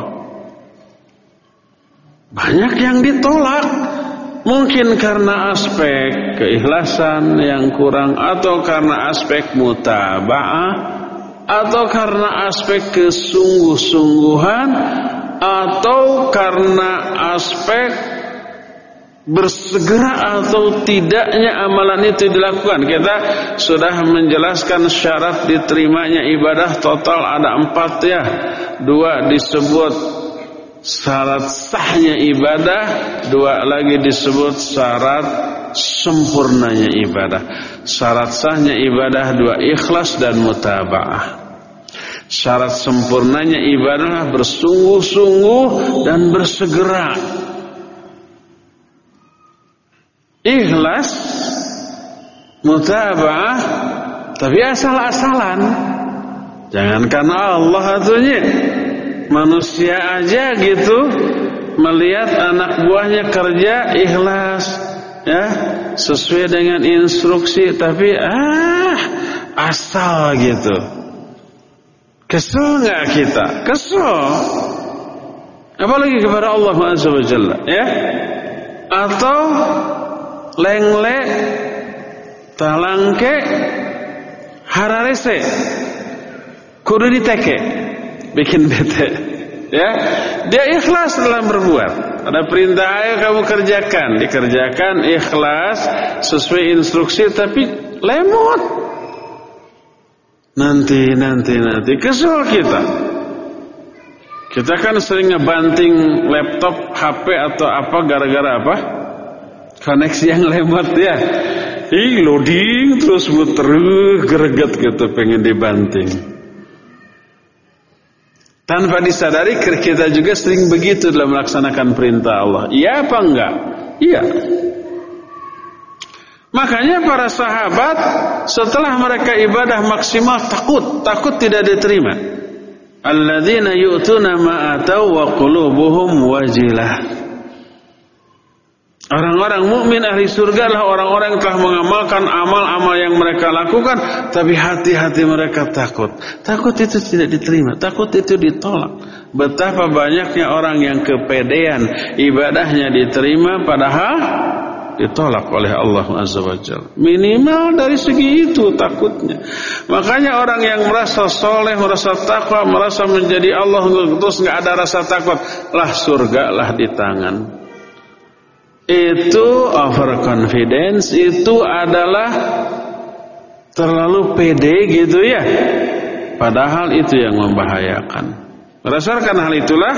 Banyak yang ditolak. Mungkin karena aspek keikhlasan yang kurang atau karena aspek mutaba'ah atau karena aspek kesungguh-sungguhan atau karena aspek bersegera atau tidaknya amalan itu dilakukan. Kita sudah menjelaskan syarat diterimanya ibadah total ada empat ya. Dua disebut syarat sahnya ibadah, dua lagi disebut syarat sempurnanya ibadah. Syarat sahnya ibadah dua ikhlas dan mutabaah. Syarat sempurnanya ibadah bersungguh-sungguh dan bersegera. Ikhlas, mutabaah, tapi asal-asalan. Jangan karena Allah atunya manusia aja gitu melihat anak buahnya kerja ikhlas ya sesuai dengan instruksi tapi ah asal gitu kesel nggak kita kesel apalagi kepada Allah Subhanahu ya atau lengle talangke hararese kudu diteke bikin bete. Ya, dia ikhlas dalam berbuat. Ada perintah ayo kamu kerjakan, dikerjakan ikhlas sesuai instruksi tapi lemot. Nanti nanti nanti kesel kita. Kita kan sering ngebanting laptop, HP atau apa gara-gara apa? Koneksi yang lemot ya. Ih loading terus muter greget gitu pengen dibanting. Tanpa disadari kita juga sering begitu dalam melaksanakan perintah Allah. Iya apa enggak? Iya. Makanya para sahabat setelah mereka ibadah maksimal takut, takut tidak diterima. Alladzina yu'tuna ma atau wa qulubuhum wajilah. Orang-orang mukmin ahli surga adalah orang-orang yang telah mengamalkan amal-amal yang mereka lakukan, tapi hati-hati mereka takut. Takut itu tidak diterima, takut itu ditolak. Betapa banyaknya orang yang kepedean ibadahnya diterima padahal ditolak oleh Allah Azza wa Minimal dari segi itu takutnya. Makanya orang yang merasa soleh, merasa takwa, merasa menjadi Allah terus nggak ada rasa takut, lah surga lah di tangan. Itu overconfidence itu adalah terlalu pede gitu ya. Padahal itu yang membahayakan. Berdasarkan hal itulah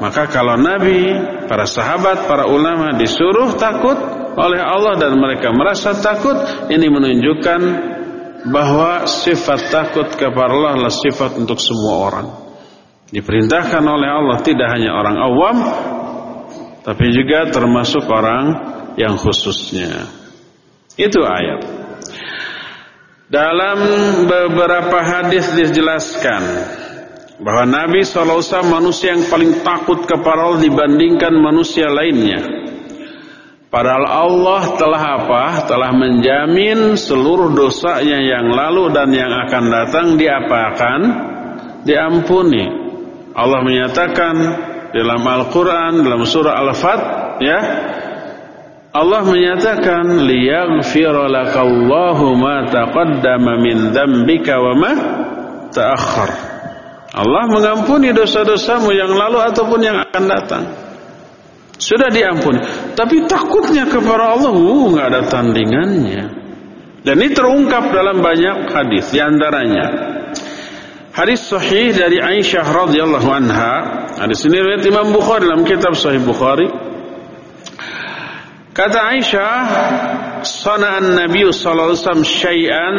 maka kalau Nabi para sahabat para ulama disuruh takut oleh Allah dan mereka merasa takut ini menunjukkan bahwa sifat takut kepada Allah adalah sifat untuk semua orang diperintahkan oleh Allah tidak hanya orang awam tapi juga termasuk orang yang khususnya. Itu ayat. Dalam beberapa hadis dijelaskan bahwa Nabi SAW manusia yang paling takut kepada Allah dibandingkan manusia lainnya. Padahal Allah telah apa? Telah menjamin seluruh dosanya yang lalu dan yang akan datang diapakan? Diampuni. Allah menyatakan dalam Al-Quran dalam surah Al-Fat ya Allah menyatakan liyaghfira lakallahu ma taqaddama min dzambika wa ma ta'akhkhar Allah mengampuni dosa-dosamu yang lalu ataupun yang akan datang. Sudah diampuni. Tapi takutnya kepada Allah uh, nggak ada tandingannya. Dan ini terungkap dalam banyak hadis di antaranya. Hadis sahih dari Aisyah radhiyallahu anha. Hadis ini riwayat Imam Bukhari dalam kitab Sahih Bukhari. Kata Aisyah, "Sana'an Nabi sallallahu alaihi wasallam syai'an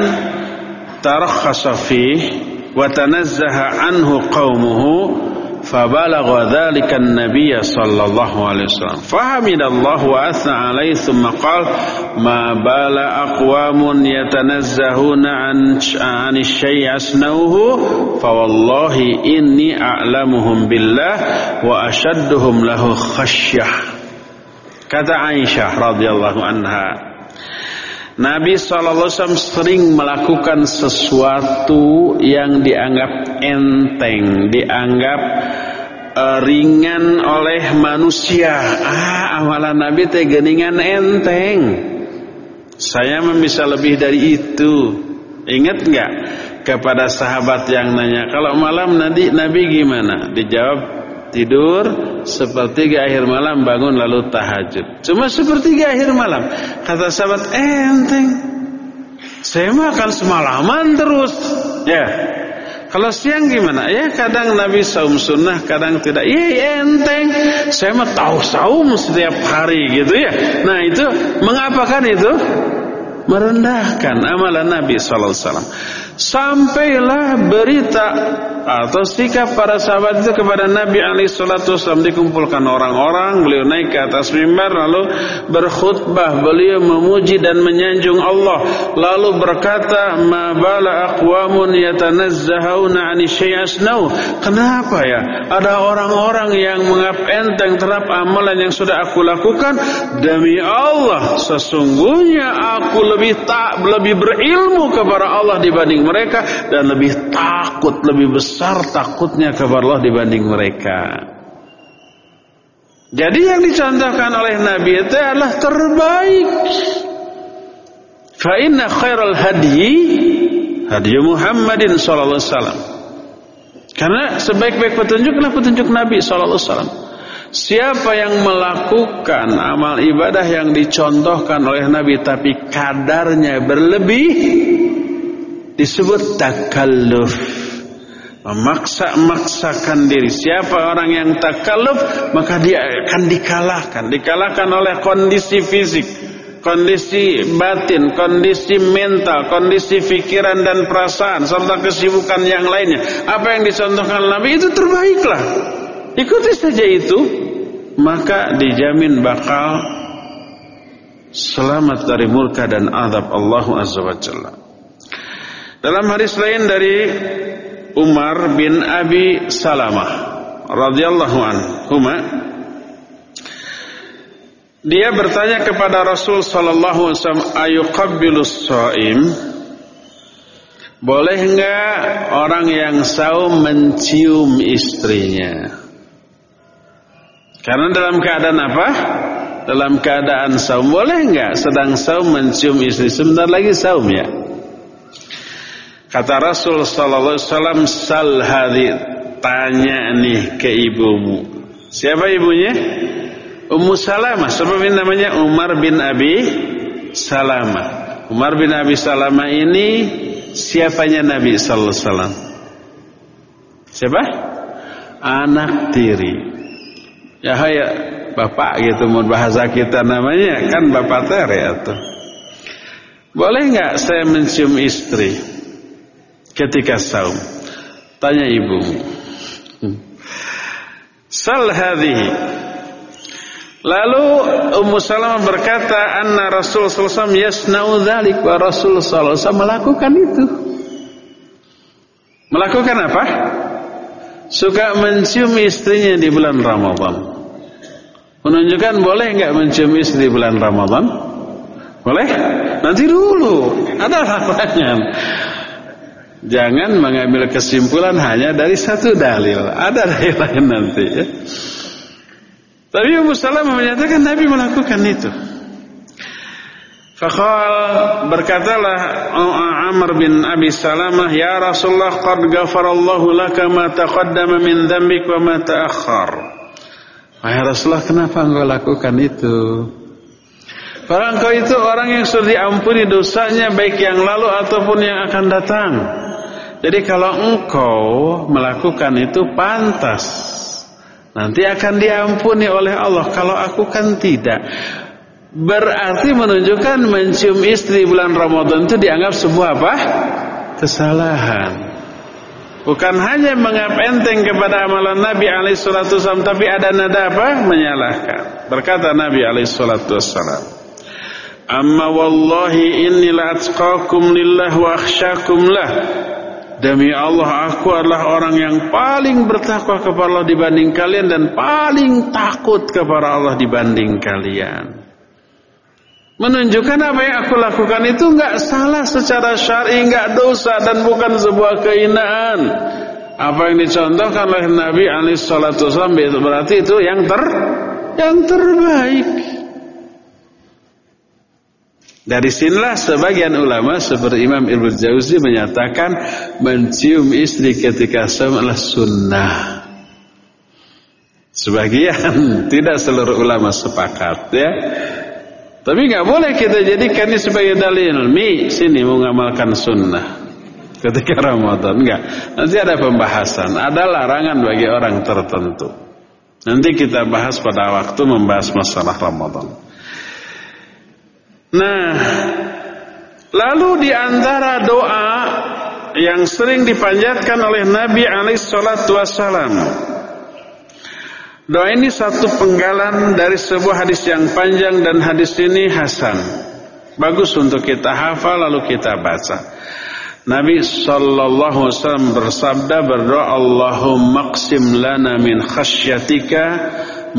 tarakhasa fihi tanazzaha anhu qaumuhu فبلغ ذلك النبي صلى الله عليه وسلم. فحمد الله وأثنى عليه ثم قال ما بال أقوام يتنزهون عن عن الشيء أسنوه فوالله إني أعلمهم بالله وأشدهم له خشية. kata Aisyah radhiyallahu anha Nabi SAW sering melakukan sesuatu yang dianggap enteng, dianggap uh, ringan oleh manusia. Ah, amalan Nabi teh geningan enteng. Saya bisa lebih dari itu. Ingat nggak kepada sahabat yang nanya, kalau malam nanti Nabi gimana? Dijawab tidur sepertiga akhir malam bangun lalu tahajud. Cuma sepertiga akhir malam. Kata sahabat enteng. Saya makan semalaman terus. Ya. Kalau siang gimana? Ya kadang Nabi saum sunnah kadang tidak. Ya enteng. Saya mah tahu saum setiap hari gitu ya. Nah itu mengapakan itu? Merendahkan amalan Nabi wasallam sampailah berita atau sikap para sahabat itu kepada Nabi alaihi wasallam dikumpulkan orang-orang beliau naik ke atas mimbar lalu berkhutbah. Beliau memuji dan menyanjung Allah. Lalu berkata ma bala aqwamun yatanazzahuna 'ani syai'asnau kenapa ya? Ada orang-orang yang mengap enteng terhadap amalan yang sudah aku lakukan. Demi Allah sesungguhnya aku lebih tak lebih berilmu kepada Allah dibanding mereka dan lebih takut lebih besar takutnya kepada Allah dibanding mereka. Jadi yang dicontohkan oleh Nabi itu adalah terbaik. Fa inna khairal hadi hadi Muhammadin sallallahu alaihi wasallam. Karena sebaik-baik petunjuk adalah petunjuk Nabi sallallahu alaihi wasallam. Siapa yang melakukan amal ibadah yang dicontohkan oleh Nabi tapi kadarnya berlebih disebut takalluf memaksa-maksakan diri. Siapa orang yang takaluf, maka dia akan dikalahkan. Dikalahkan oleh kondisi fisik, kondisi batin, kondisi mental, kondisi pikiran dan perasaan, serta kesibukan yang lainnya. Apa yang dicontohkan Nabi itu terbaiklah. Ikuti saja itu, maka dijamin bakal selamat dari murka dan azab Allah Azza wa Jalla. Dalam hadis lain dari Umar bin Abi Salamah radhiyallahu anhuma dia bertanya kepada Rasul sallallahu alaihi wasallam ayuqabbilus boleh enggak orang yang saum mencium istrinya? Karena dalam keadaan apa? Dalam keadaan saum boleh enggak sedang saum mencium istri? Sebentar lagi saum ya Kata Rasul sallallahu alaihi wasallam sal tanya nih ke ibumu. Siapa ibunya? Ummu Salamah. Siapa namanya? Umar bin Abi Salamah. Umar bin Abi Salamah ini siapanya Nabi sallallahu alaihi wasallam? Siapa? Anak tiri. Ya ya bapak gitu mau bahasa kita namanya kan bapak tere atau boleh nggak saya mencium istri ketika saum. Tanya ibumu. Sal hadhihi. Lalu Ummu Salamah berkata, "Anna Rasul sallallahu yasna'u dzalik wa Rasul sallallahu melakukan itu." Melakukan apa? Suka mencium istrinya di bulan Ramadan. Menunjukkan boleh enggak mencium istri di bulan Ramadan? Boleh? Nanti dulu. Ada larangan. Jangan mengambil kesimpulan hanya dari satu dalil. Ada dalil lain nanti ya. Tapi Ummu Salamah menyatakan Nabi melakukan itu. Fakal berkatalah Amr bin Abi Salamah, "Ya Rasulullah, qad ghafarallahu laka ma taqaddama min dzambik wa ma ta'akhkhar." Wahai Rasulullah, kenapa engkau lakukan itu? Para engkau itu orang yang sudah diampuni dosanya baik yang lalu ataupun yang akan datang. Jadi kalau engkau melakukan itu pantas Nanti akan diampuni oleh Allah Kalau aku kan tidak Berarti menunjukkan mencium istri bulan Ramadan itu dianggap sebuah apa? Kesalahan Bukan hanya menganggap enteng kepada amalan Nabi alaihi salatu wasallam tapi ada nada apa? Menyalahkan. Berkata Nabi alaihi salatu wasallam, "Amma wallahi inni la atqakum lillah wa akhsyakum lah." Demi Allah aku adalah orang yang paling bertakwa kepada Allah dibanding kalian dan paling takut kepada Allah dibanding kalian. Menunjukkan apa yang aku lakukan itu enggak salah secara syar'i, enggak dosa dan bukan sebuah kehinaan. Apa yang dicontohkan oleh Nabi alaihi berarti itu yang ter yang terbaik. Dari sinilah sebagian ulama seperti Imam Ibnu Jauzi menyatakan mencium istri ketika saum adalah sunnah. Sebagian tidak seluruh ulama sepakat ya. Tapi nggak boleh kita jadikan ini sebagai dalil. Mi sini mengamalkan sunnah ketika Ramadan. Enggak. Nanti ada pembahasan. Ada larangan bagi orang tertentu. Nanti kita bahas pada waktu membahas masalah Ramadan. Nah, lalu di antara doa yang sering dipanjatkan oleh Nabi alaihi salatu wasallam Doa ini satu penggalan dari sebuah hadis yang panjang dan hadis ini hasan. Bagus untuk kita hafal lalu kita baca. Nabi sallallahu alaihi wasallam bersabda berdoa Allahumma qsim lana min khasyatika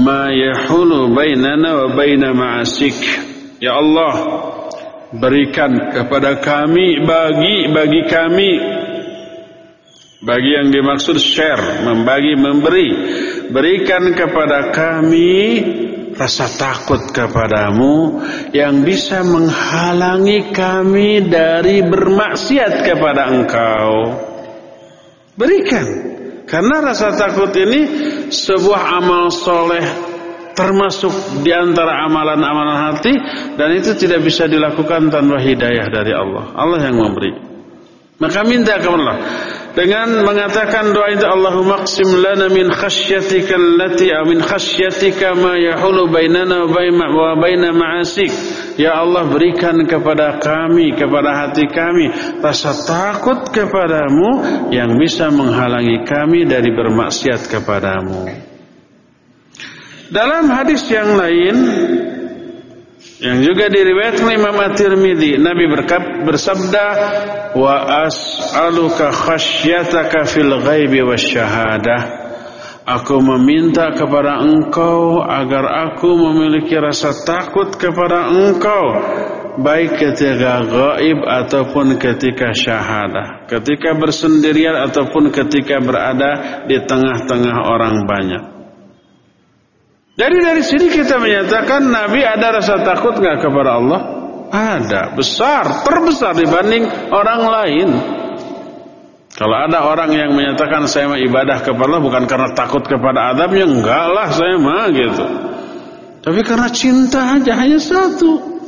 ma yahulu bainana wa baina ma'asik. Ya Allah, berikan kepada kami bagi bagi kami bagi yang dimaksud share, membagi, memberi. Berikan kepada kami rasa takut kepadamu yang bisa menghalangi kami dari bermaksiat kepada engkau. Berikan. Karena rasa takut ini sebuah amal soleh termasuk di antara amalan-amalan hati dan itu tidak bisa dilakukan tanpa hidayah dari Allah. Allah yang memberi. Maka minta kepada Allah dengan mengatakan doa itu Allahumma qsim lana min khasyatika allati min khasyatika ma yahulu bainana wa baina ma'asik ya Allah berikan kepada kami kepada hati kami rasa takut kepadamu yang bisa menghalangi kami dari bermaksiat kepadamu dalam hadis yang lain yang juga diriwayatkan Imam At-Tirmidzi, Nabi bersabda, "Wa as'aluka khasyataka fil ghaibi wasyahadah." Aku meminta kepada engkau agar aku memiliki rasa takut kepada engkau baik ketika gaib ataupun ketika syahadah, ketika bersendirian ataupun ketika berada di tengah-tengah orang banyak. Jadi dari sini kita menyatakan Nabi ada rasa takut nggak kepada Allah? Ada, besar, terbesar dibanding orang lain. Kalau ada orang yang menyatakan saya mau ibadah kepada Allah bukan karena takut kepada adabnya, enggak lah saya mah gitu. Tapi karena cinta aja hanya satu.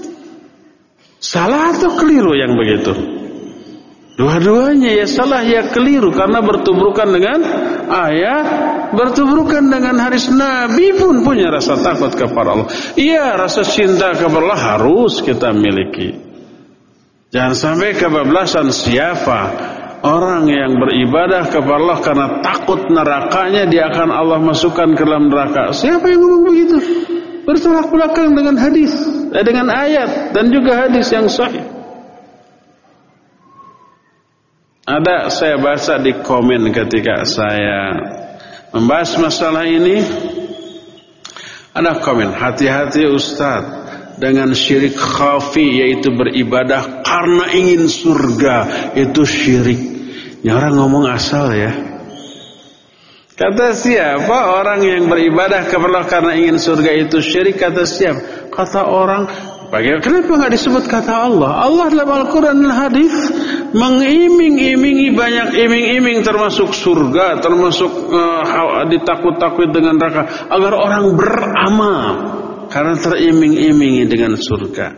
Salah atau keliru yang begitu? Dua-duanya ya salah ya keliru karena bertubrukan dengan ayat, bertubrukan dengan hadis Nabi pun punya rasa takut kepada Allah. Iya, rasa cinta kepada Allah harus kita miliki. Jangan sampai kebablasan siapa orang yang beribadah kepada Allah karena takut nerakanya dia akan Allah masukkan ke dalam neraka. Siapa yang ngomong begitu? Bertolak belakang dengan hadis, eh, dengan ayat dan juga hadis yang sahih. Ada saya baca di komen ketika saya membahas masalah ini. Ada komen, hati-hati Ustaz dengan syirik khafi yaitu beribadah karena ingin surga itu syirik. Ini orang ngomong asal ya. Kata siapa orang yang beribadah kepada karena ingin surga itu syirik? Kata siapa? Kata orang Bagaimana kenapa nggak disebut kata Allah? Allah dalam Al-Quran dan hadis mengiming-imingi banyak iming-iming termasuk surga, termasuk uh, ditakut-takut dengan neraka agar orang beramal karena teriming-imingi dengan surga.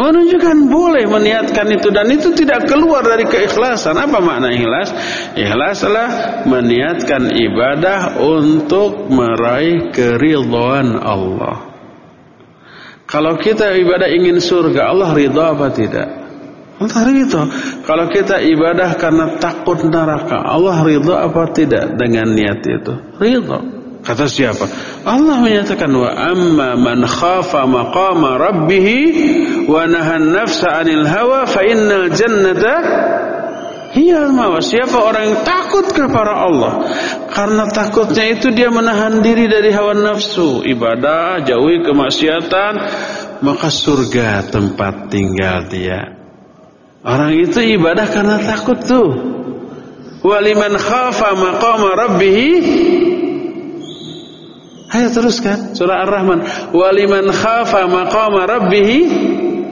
Menunjukkan boleh meniatkan itu dan itu tidak keluar dari keikhlasan. Apa makna ikhlas? Ikhlas adalah meniatkan ibadah untuk meraih keridhaan Allah. Kalau kita ibadah ingin surga, Allah ridha apa tidak? Allah ridho. Kalau kita ibadah karena takut neraka, Allah ridho apa tidak dengan niat itu? Ridho. Kata siapa? Allah menyatakan wa amma man khafa maqama rabbih wa nahan nafsa 'anil hawa fa innal jannata hiya mawa. Siapa orang yang takut kepada Allah? Karena takutnya itu dia menahan diri dari hawa nafsu, ibadah, jauhi kemaksiatan, maka surga tempat tinggal dia. Orang itu ibadah karena takut tuh. Waliman khafa maqama rabbih Ayo teruskan surah Ar-Rahman. Waliman khafa maqama rabbih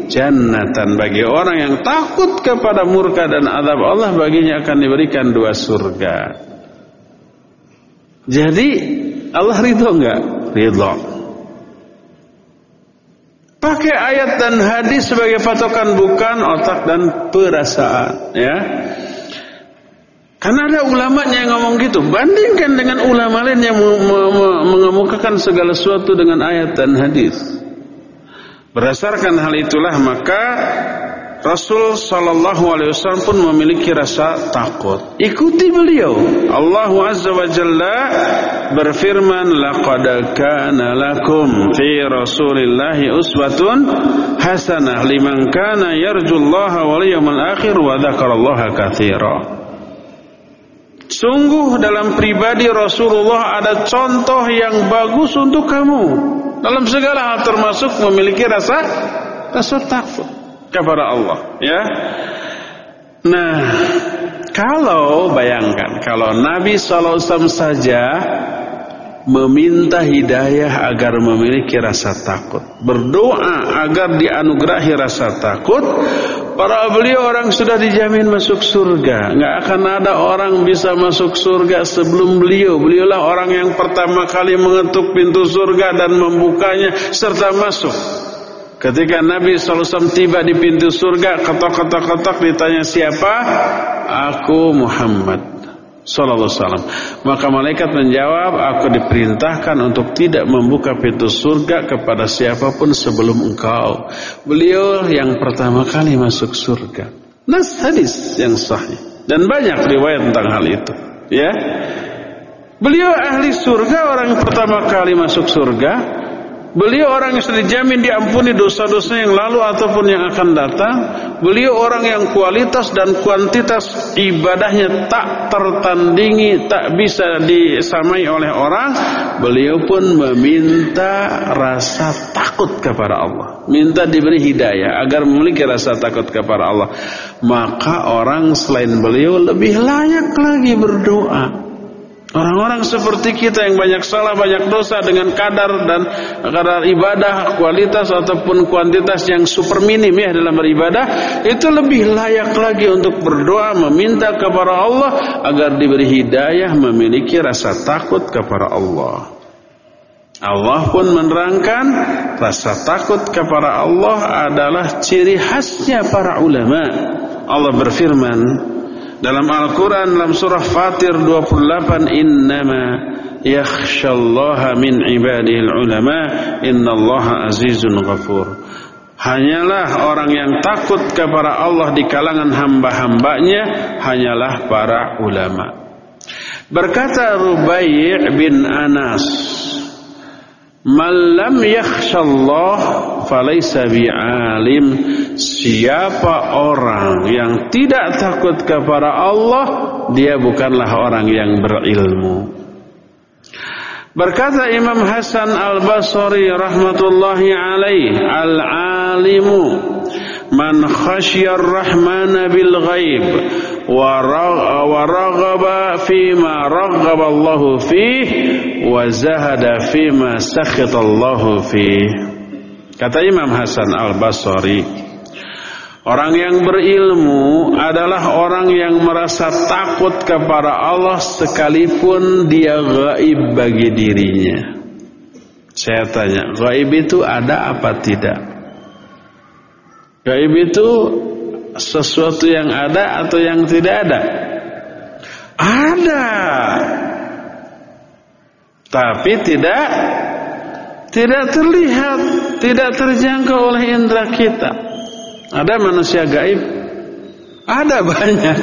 jannatan bagi orang yang takut kepada murka dan azab Allah baginya akan diberikan dua surga. Jadi Allah ridho enggak? Ridho. Pakai ayat dan hadis sebagai patokan bukan otak dan perasaan, ya. Karena ada ulama yang ngomong gitu. Bandingkan dengan ulama lain yang mengemukakan segala sesuatu dengan ayat dan hadis. Berdasarkan hal itulah maka Rasul Shallallahu Alaihi Wasallam pun memiliki rasa takut. Ikuti beliau. Allah Azza wa Jalla berfirman, "Laqad kana lakum fi Rasulillahi uswatun hasanah liman kana yarjullaha wal yawmal akhir wa dzakarallaha katsira." Sungguh dalam pribadi Rasulullah ada contoh yang bagus untuk kamu dalam segala hal termasuk memiliki rasa rasa takut kepada Allah ya. Nah kalau bayangkan kalau Nabi SAW saja meminta hidayah agar memiliki rasa takut. Berdoa agar dianugerahi rasa takut. Para beliau orang sudah dijamin masuk surga. Nggak akan ada orang bisa masuk surga sebelum beliau. Beliaulah orang yang pertama kali mengetuk pintu surga dan membukanya serta masuk. Ketika Nabi SAW tiba di pintu surga, ketok-ketok-ketok ditanya siapa? Aku Muhammad Sallallahu Alaihi Maka malaikat menjawab, aku diperintahkan untuk tidak membuka pintu surga kepada siapa pun sebelum engkau. Beliau yang pertama kali masuk surga. Nas hadis yang sahih dan banyak riwayat tentang hal itu. Ya, beliau ahli surga orang pertama kali masuk surga Beliau orang yang sudah dijamin diampuni dosa-dosa yang lalu ataupun yang akan datang. Beliau orang yang kualitas dan kuantitas ibadahnya tak tertandingi, tak bisa disamai oleh orang. Beliau pun meminta rasa takut kepada Allah. Minta diberi hidayah agar memiliki rasa takut kepada Allah. Maka orang selain beliau lebih layak lagi berdoa. Orang-orang seperti kita yang banyak salah, banyak dosa dengan kadar dan kadar ibadah, kualitas ataupun kuantitas yang super minim ya dalam beribadah, itu lebih layak lagi untuk berdoa meminta kepada Allah agar diberi hidayah memiliki rasa takut kepada Allah. Allah pun menerangkan rasa takut kepada Allah adalah ciri khasnya para ulama. Allah berfirman, dalam Al-Quran dalam surah Fatir 28 Innama yakhshallaha min ibadihil ulama Innallaha azizun ghafur. Hanyalah orang yang takut kepada Allah di kalangan hamba-hambanya Hanyalah para ulama. Berkata Rubai' bin Anas Man lam yakhshallah falaisa bi'alim siapa orang yang tidak takut kepada Allah dia bukanlah orang yang berilmu. Berkata Imam Hasan Al-Basri rahmatullahi alaih al-alimu man khasyar rahmana bil ghaib wa raghaba fima raghaba Allah fih wa zahada fima sakhita Allah fih kata Imam Hasan Al-Basri orang yang berilmu adalah orang yang merasa takut kepada Allah sekalipun dia gaib bagi dirinya saya tanya gaib itu ada apa tidak gaib itu sesuatu yang ada atau yang tidak ada? Ada. Tapi tidak tidak terlihat, tidak terjangkau oleh indera kita. Ada manusia gaib? Ada banyak.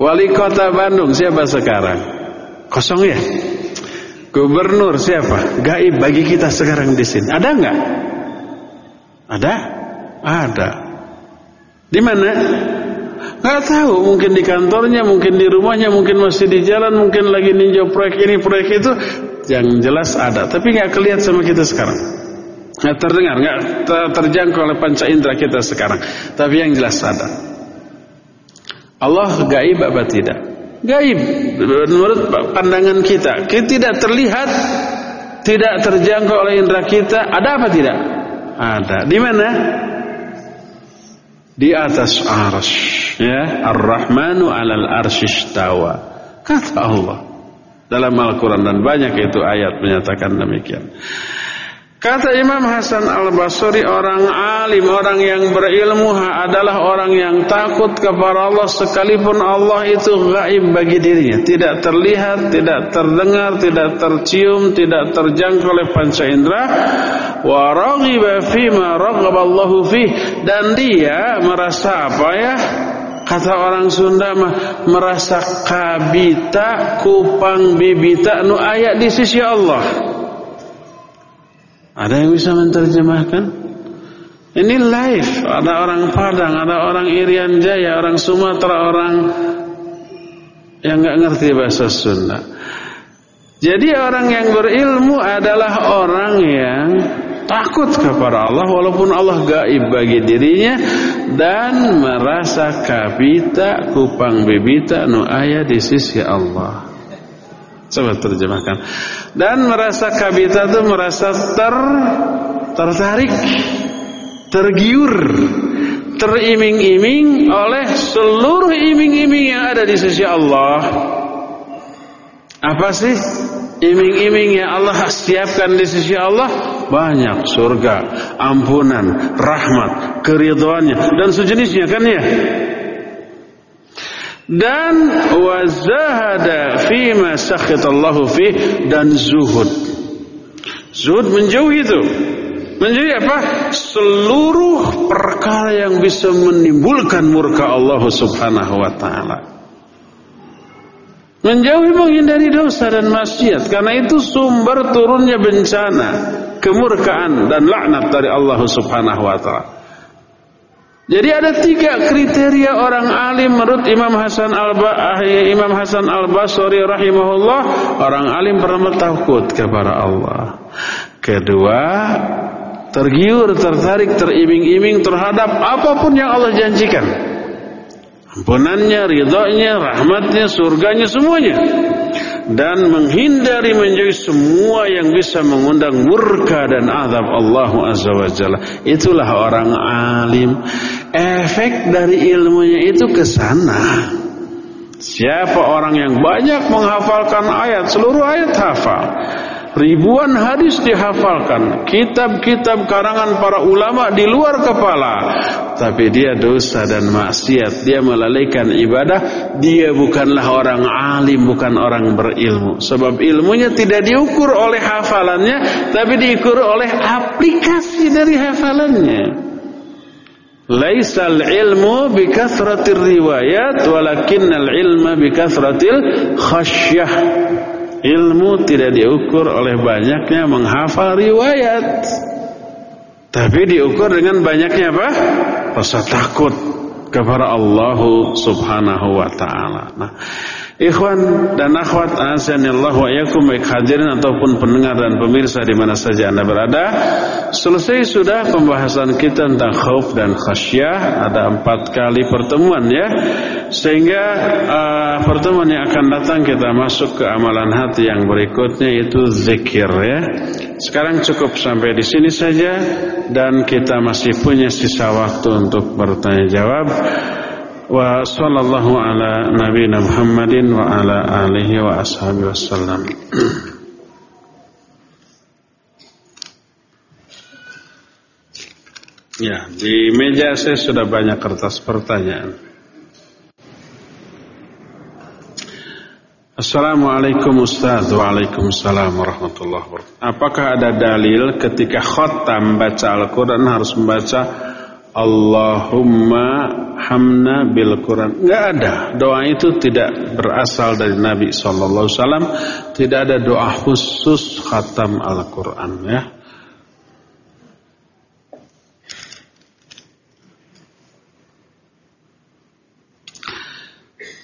Wali kota Bandung siapa sekarang? Kosong ya? Gubernur siapa? Gaib bagi kita sekarang di sini. Ada nggak? Ada? Ada. Di mana? Gak tahu, mungkin di kantornya, mungkin di rumahnya, mungkin masih di jalan, mungkin lagi ninjau proyek ini, proyek itu. Yang jelas ada, tapi nggak kelihatan sama kita sekarang. Nggak terdengar, nggak terjangkau oleh panca indera kita sekarang. Tapi yang jelas ada. Allah gaib apa tidak? Gaib menurut pandangan kita. Kita tidak terlihat, tidak terjangkau oleh indera kita. Ada apa tidak? Ada. Di mana? Di atas arsh ya Ar-Rahmanu 'alal arsyistawa kata Allah dalam Al-Qur'an dan banyak itu ayat menyatakan demikian Kata Imam Hasan Al-Basri orang alim, orang yang berilmu adalah orang yang takut kepada Allah sekalipun Allah itu gaib bagi dirinya. Tidak terlihat, tidak terdengar, tidak tercium, tidak terjangkau oleh panca indera. Wa raghiba fima raghaballahu fih dan dia merasa apa ya? Kata orang Sunda mah merasa kabita kupang bibita nu ayat di sisi Allah. Ada yang bisa menerjemahkan? Ini live, ada orang Padang, ada orang Irian Jaya, orang Sumatera, orang yang nggak ngerti bahasa Sunda. Jadi orang yang berilmu adalah orang yang takut kepada Allah walaupun Allah gaib bagi dirinya dan merasa kabita kupang bibita nu aya di sisi Allah. Coba terjemahkan. Dan merasa kabita itu merasa ter tertarik, tergiur, teriming-iming oleh seluruh iming-iming yang ada di sisi Allah. Apa sih iming-iming yang Allah siapkan di sisi Allah? banyak surga, ampunan, rahmat, keridhaannya dan sejenisnya kan ya. Dan wazahada fima sakhitallahu fi dan zuhud. Zuhud menjauhi itu. Menjauhi apa? Seluruh perkara yang bisa menimbulkan murka Allah Subhanahu wa taala. Menjauhi menghindari dosa dan maksiat karena itu sumber turunnya bencana, kemurkaan dan laknat dari Allah Subhanahu wa taala. Jadi ada tiga kriteria orang alim menurut Imam Hasan al eh, Imam Hasan al Basri rahimahullah orang alim pernah takut kepada Allah. Kedua tergiur, tertarik, teriming-iming terhadap apa pun yang Allah janjikan ampunannya, ridhonya, rahmatnya, surganya, semuanya. Dan menghindari menjauhi semua yang bisa mengundang murka dan azab Allah Azza. Itulah orang alim. Efek dari ilmunya itu ke sana. Siapa orang yang banyak menghafalkan ayat, seluruh ayat hafal. Ribuan hadis dihafalkan, kitab-kitab karangan para ulama di luar kepala. Tapi dia dosa dan maksiat, dia melalaikan ibadah, dia bukanlah orang alim, bukan orang berilmu. Sebab ilmunya tidak diukur oleh hafalannya, tapi diukur oleh aplikasi dari hafalannya. Laisal ilmu bikathratir riwayat walakinnal ilma bikathratil khasyah. Ilmu tidak diukur oleh banyaknya menghafal riwayat. Tapi diukur dengan banyaknya apa? Rasa takut kepada Allah Subhanahu wa taala. Nah, Ikhwan dan akhwat azanillah wa yakum baik hadirin ataupun pendengar dan pemirsa di mana saja Anda berada. Selesai sudah pembahasan kita tentang khauf dan khasyah. Ada empat kali pertemuan ya. Sehingga uh, pertemuan yang akan datang kita masuk ke amalan hati yang berikutnya itu zikir ya. Sekarang cukup sampai di sini saja dan kita masih punya sisa waktu untuk bertanya jawab. Wa sallallahu ala nabiyina Muhammadin wa ala alihi wa ashabihi wasallam. Ya, di meja saya sudah banyak kertas pertanyaan. Assalamualaikum Ustaz Waalaikumsalam warahmatullahi wabarakatuh Apakah ada dalil ketika khotam baca Al-Quran harus membaca Allahumma hamna bil Quran. Enggak ada. Doa itu tidak berasal dari Nabi sallallahu alaihi wasallam. Tidak ada doa khusus khatam Al-Qur'an ya.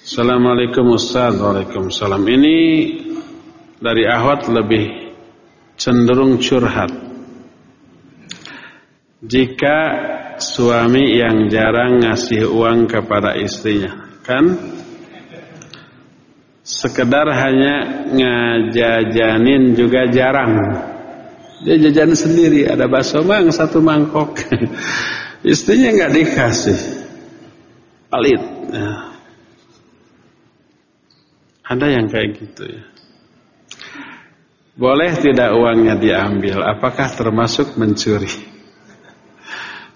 Assalamualaikum Ustaz Waalaikumsalam Ini dari ahwat lebih cenderung curhat Jika suami yang jarang ngasih uang kepada istrinya Kan Sekedar hanya ngajajanin juga jarang Dia jajan sendiri Ada bakso mang satu mangkok Istrinya nggak dikasih Palit ya. Ada yang kayak gitu ya. Boleh tidak uangnya diambil? Apakah termasuk mencuri?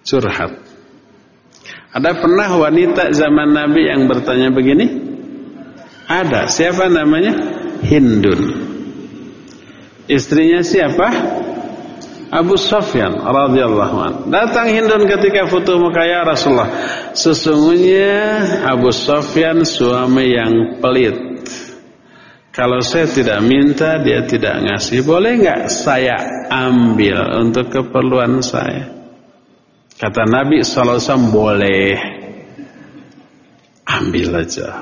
Curhat. Ada pernah wanita zaman Nabi yang bertanya begini? Ada. Siapa namanya? Hindun. Istrinya siapa? Abu Sofyan radhiyallahu an. Datang Hindun ketika foto muka ya Rasulullah. Sesungguhnya Abu Sofyan suami yang pelit kalau saya tidak minta, dia tidak ngasih. Boleh nggak saya ambil untuk keperluan saya? Kata Nabi SAW, boleh. Ambil aja.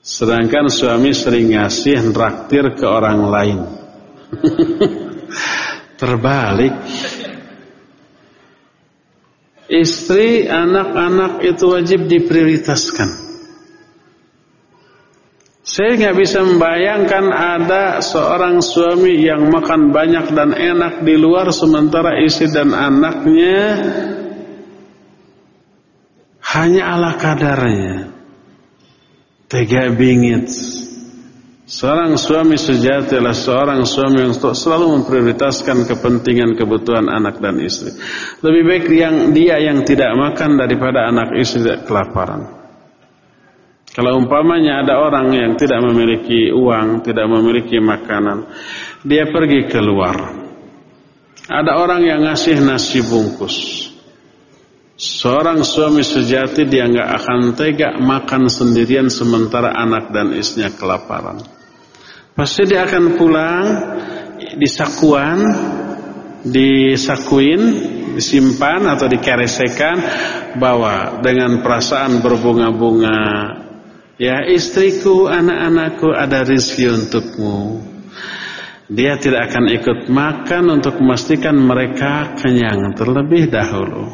Sedangkan suami sering ngasih traktir ke orang lain. Terbalik. Istri, anak-anak itu wajib diprioritaskan. Saya nggak bisa membayangkan ada seorang suami yang makan banyak dan enak di luar sementara istri dan anaknya hanya ala kadarnya. Tega bingit. Seorang suami sejati adalah seorang suami yang selalu memprioritaskan kepentingan kebutuhan anak dan istri. Lebih baik yang dia yang tidak makan daripada anak istri kelaparan. Kalau umpamanya ada orang yang tidak memiliki uang, tidak memiliki makanan, dia pergi keluar. Ada orang yang ngasih nasi bungkus. Seorang suami sejati dia nggak akan tega makan sendirian sementara anak dan istrinya kelaparan. Pasti dia akan pulang di sakuan, disakuin, disimpan atau dikeresekan, bawa dengan perasaan berbunga-bunga, Ya istriku, anak-anakku ada rizki untukmu. Dia tidak akan ikut makan untuk memastikan mereka kenyang terlebih dahulu.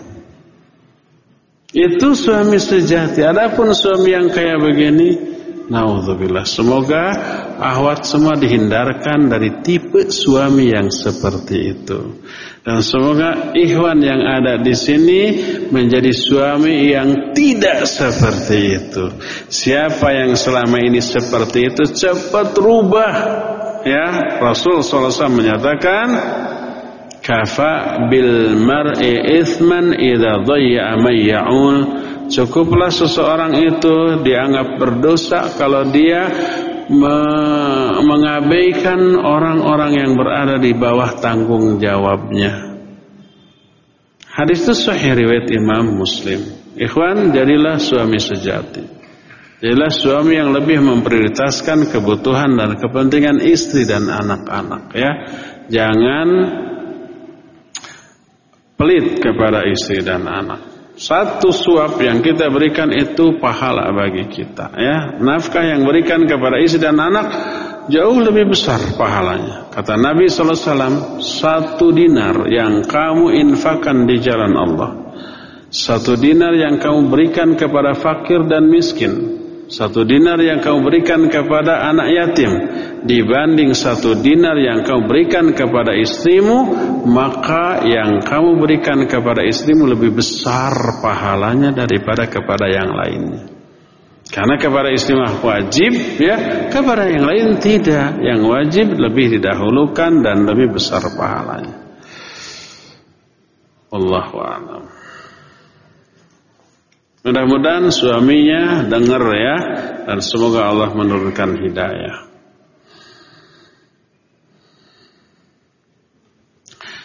Itu suami sejati. Adapun suami yang kayak begini, naudzubillah. Semoga ahwat semua dihindarkan dari tipe suami yang seperti itu. Dan semoga ikhwan yang ada di sini menjadi suami yang tidak seperti itu. Siapa yang selama ini seperti itu cepat rubah. Ya, Rasul SAW menyatakan kafa bil mar'i ithman idza dhayya man ya'ul. Cukuplah seseorang itu dianggap berdosa kalau dia mengabaikan orang-orang yang berada di bawah tanggung jawabnya. Hadis itu sahih riwayat Imam Muslim. Ikhwan, jadilah suami sejati. Jadilah suami yang lebih memprioritaskan kebutuhan dan kepentingan istri dan anak-anak ya. Jangan pelit kepada istri dan anak. Satu suap yang kita berikan itu pahala bagi kita ya. Nafkah yang berikan kepada istri dan anak jauh lebih besar pahalanya. Kata Nabi sallallahu alaihi wasallam, satu dinar yang kamu infakkan di jalan Allah. Satu dinar yang kamu berikan kepada fakir dan miskin. Satu dinar yang kamu berikan kepada anak yatim dibanding satu dinar yang kamu berikan kepada istrimu maka yang kamu berikan kepada istrimu lebih besar pahalanya daripada kepada yang lainnya. Karena kepada istri mah wajib ya kepada yang lain tidak. Yang wajib lebih didahulukan dan lebih besar pahalanya. Allahu a'lam. Mudah-mudahan suaminya dengar ya dan semoga Allah menurunkan hidayah.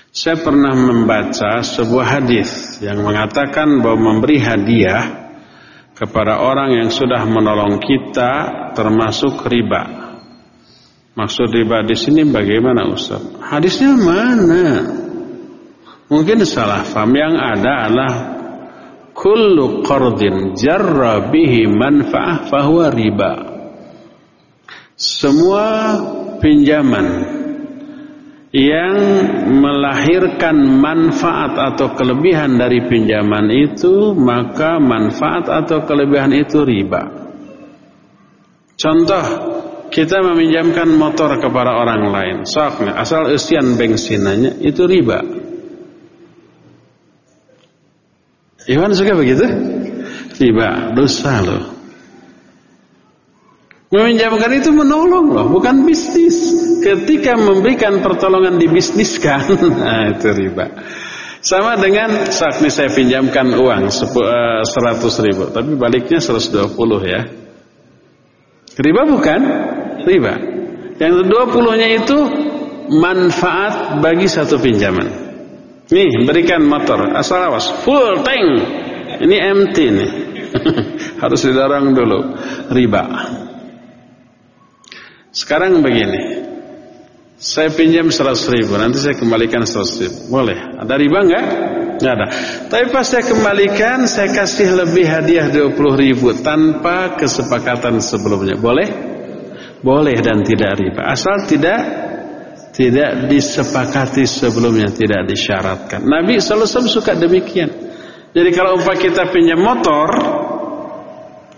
Saya pernah membaca sebuah hadis yang mengatakan bahwa memberi hadiah kepada orang yang sudah menolong kita termasuk riba. Maksud riba di sini bagaimana Ustaz? Hadisnya mana? Mungkin salah faham yang ada adalah kullu qardin jarra bihi manfa'ah fahuwa riba. Semua pinjaman yang melahirkan manfaat atau kelebihan dari pinjaman itu maka manfaat atau kelebihan itu riba. Contoh kita meminjamkan motor kepada orang lain, soknya asal usian bensinnya itu riba. Iwan suka begitu? Riba, dosa loh. Meminjamkan itu menolong loh, bukan bisnis. Ketika memberikan pertolongan dibisniskan, nah itu riba. Sama dengan saat ini saya pinjamkan uang 100 eh, ribu, tapi baliknya 120 ya. Riba bukan? Riba. Yang 20-nya itu manfaat bagi satu pinjaman. Nih, berikan motor, asal awas, full tank. Ini empty nih. Harus didorong dulu. Riba. Sekarang begini. Saya pinjam 100 ribu, nanti saya kembalikan 100 ribu. Boleh. Ada riba enggak? Enggak ada. Tapi pas saya kembalikan, saya kasih lebih hadiah 20 ribu tanpa kesepakatan sebelumnya. Boleh? Boleh dan tidak riba. Asal tidak tidak disepakati sebelumnya, tidak disyaratkan. Nabi SAW suka demikian. Jadi kalau umpah kita pinjam motor,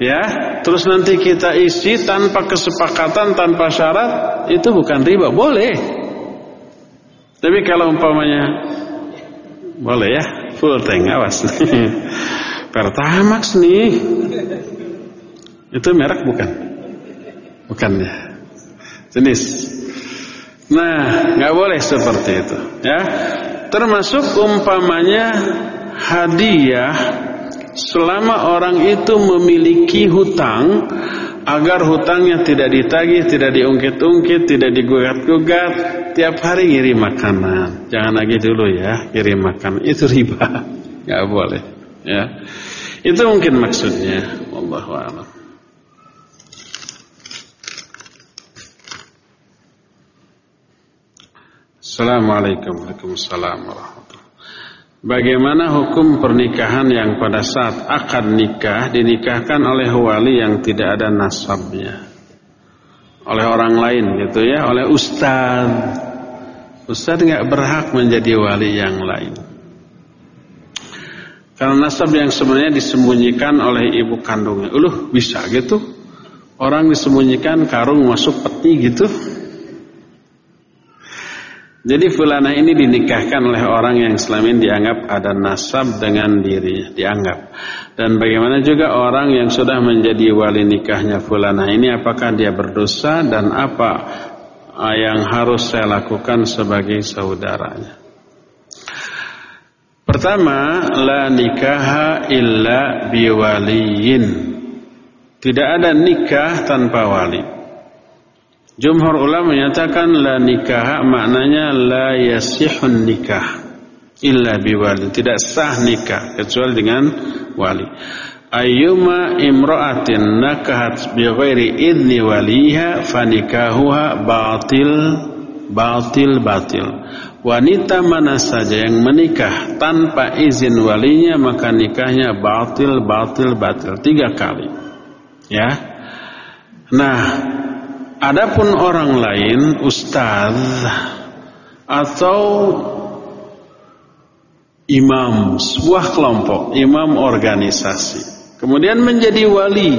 ya terus nanti kita isi tanpa kesepakatan tanpa syarat itu bukan riba. Boleh. Tapi kalau umpamanya boleh ya full tank awas. Pertamax nih. Itu merek bukan? Bukan ya. Jenis. Nah nggak boleh seperti itu ya. Termasuk umpamanya hadiah selama orang itu memiliki hutang agar hutangnya tidak ditagih, tidak diungkit-ungkit, tidak digugat-gugat, tiap hari ngirim makanan. Jangan lagi dulu ya, kirim makanan. Itu riba. nggak boleh, ya. Itu mungkin maksudnya. Wallahu a'lam. Assalamualaikum warahmatullahi wabarakatuh. Bagaimana hukum pernikahan yang pada saat akad nikah dinikahkan oleh wali yang tidak ada nasabnya? Oleh orang lain gitu ya, oleh ustaz. Ustaz nggak berhak menjadi wali yang lain. Karena nasab yang sebenarnya disembunyikan oleh ibu kandungnya. Uluh bisa gitu? Orang disembunyikan karung masuk peti gitu. Jadi fulana ini dinikahkan oleh orang yang selama ini dianggap ada nasab dengan dirinya, dianggap. Dan bagaimana juga orang yang sudah menjadi wali nikahnya fulana ini apakah dia berdosa dan apa ah, yang harus saya lakukan sebagai saudaranya. Pertama, la nikaha illa biwaliyin. Tidak ada nikah tanpa wali. Jumhur ulama menyatakan la nikah maknanya la yasihun nikah illa biwali. Tidak sah nikah kecuali dengan wali. Ayyuma imra'atin nakahat bi ghairi idni waliha fanikahuha batil batil batil. Wanita mana saja yang menikah tanpa izin walinya maka nikahnya batil batil batil tiga kali. Ya. Nah, Adapun orang lain, ustaz atau imam sebuah kelompok, imam organisasi, kemudian menjadi wali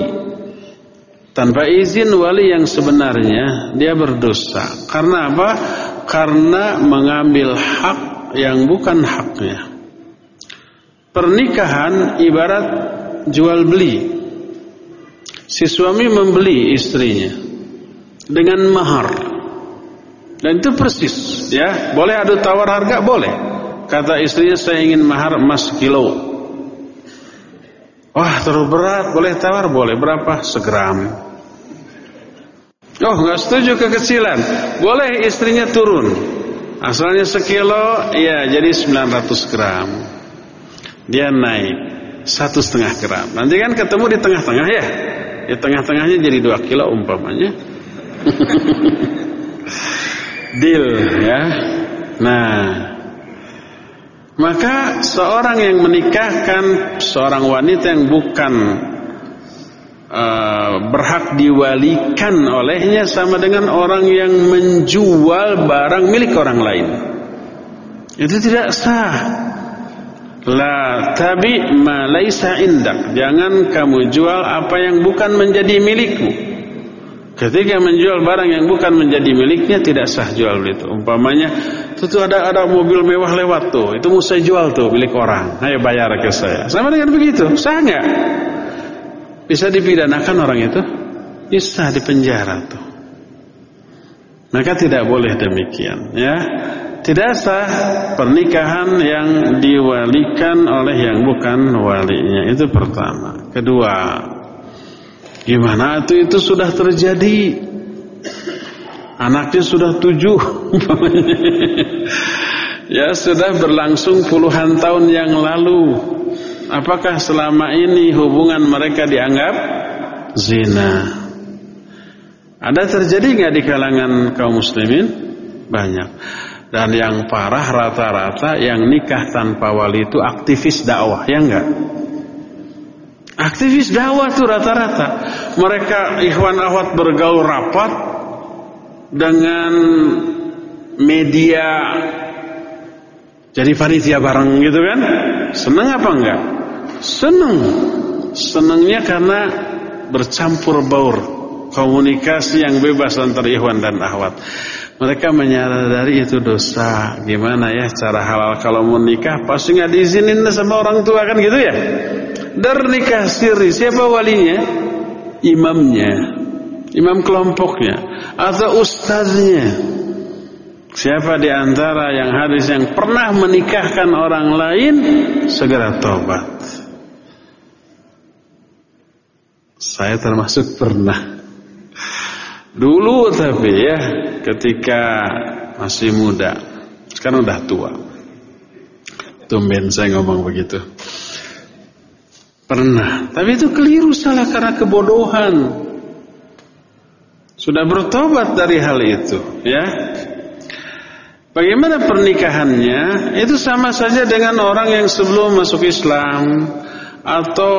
tanpa izin wali yang sebenarnya dia berdosa. Karena apa? Karena mengambil hak yang bukan haknya. Pernikahan ibarat jual beli. Si suami membeli istrinya dengan mahar. Dan itu persis, ya. Boleh adu tawar harga? Boleh. Kata istrinya saya ingin mahar emas kilo. Wah terlalu berat, boleh tawar? Boleh. Berapa? Segram. Oh nggak setuju kekecilan. Boleh istrinya turun. Asalnya sekilo, ya jadi 900 gram. Dia naik satu setengah gram. Nanti kan ketemu di tengah-tengah ya. Di tengah-tengahnya jadi dua kilo umpamanya. Deal ya. Nah, maka seorang yang menikahkan seorang wanita yang bukan uh, berhak diwalikan olehnya sama dengan orang yang menjual barang milik orang lain. Itu tidak sah. La tabi ma laisa indak. Jangan kamu jual apa yang bukan menjadi milikmu. Ketika menjual barang yang bukan menjadi miliknya tidak sah jual itu. Umpamanya itu ada ada mobil mewah lewat tuh, itu mau saya jual tuh milik orang. Ayo bayar ke saya. Sama dengan begitu, sah nggak? Bisa dipidanakan orang itu? Bisa dipenjara tuh. Maka tidak boleh demikian, ya. Tidak sah pernikahan yang diwalikan oleh yang bukan walinya. Itu pertama. Kedua, Gimana itu itu sudah terjadi? Anaknya sudah tujuh. Ya sudah berlangsung puluhan tahun yang lalu. Apakah selama ini hubungan mereka dianggap zina? Ada terjadi nggak di kalangan kaum muslimin? Banyak. Dan yang parah rata-rata yang nikah tanpa wali itu aktivis dakwah Ya enggak? Aktivis dakwah itu rata-rata. Mereka ikhwan ahwat bergaul rapat dengan media jadi panitia bareng gitu kan. Seneng apa enggak? Seneng. Senengnya karena bercampur baur komunikasi yang bebas antara ikhwan dan ahwat. Mereka menyadari itu dosa. Gimana ya cara halal kalau mau nikah pasti nggak diizinin sama orang tua kan gitu ya? Dar nikah siri siapa walinya? Imamnya, imam kelompoknya atau ustaznya. Siapa di antara yang hadis yang pernah menikahkan orang lain segera tobat. Saya termasuk pernah. Dulu tapi ya ketika masih muda. Sekarang udah tua. Tumben saya ngomong begitu. Pernah. Tapi itu keliru salah karena kebodohan. Sudah bertobat dari hal itu, ya. Bagaimana pernikahannya? Itu sama saja dengan orang yang sebelum masuk Islam atau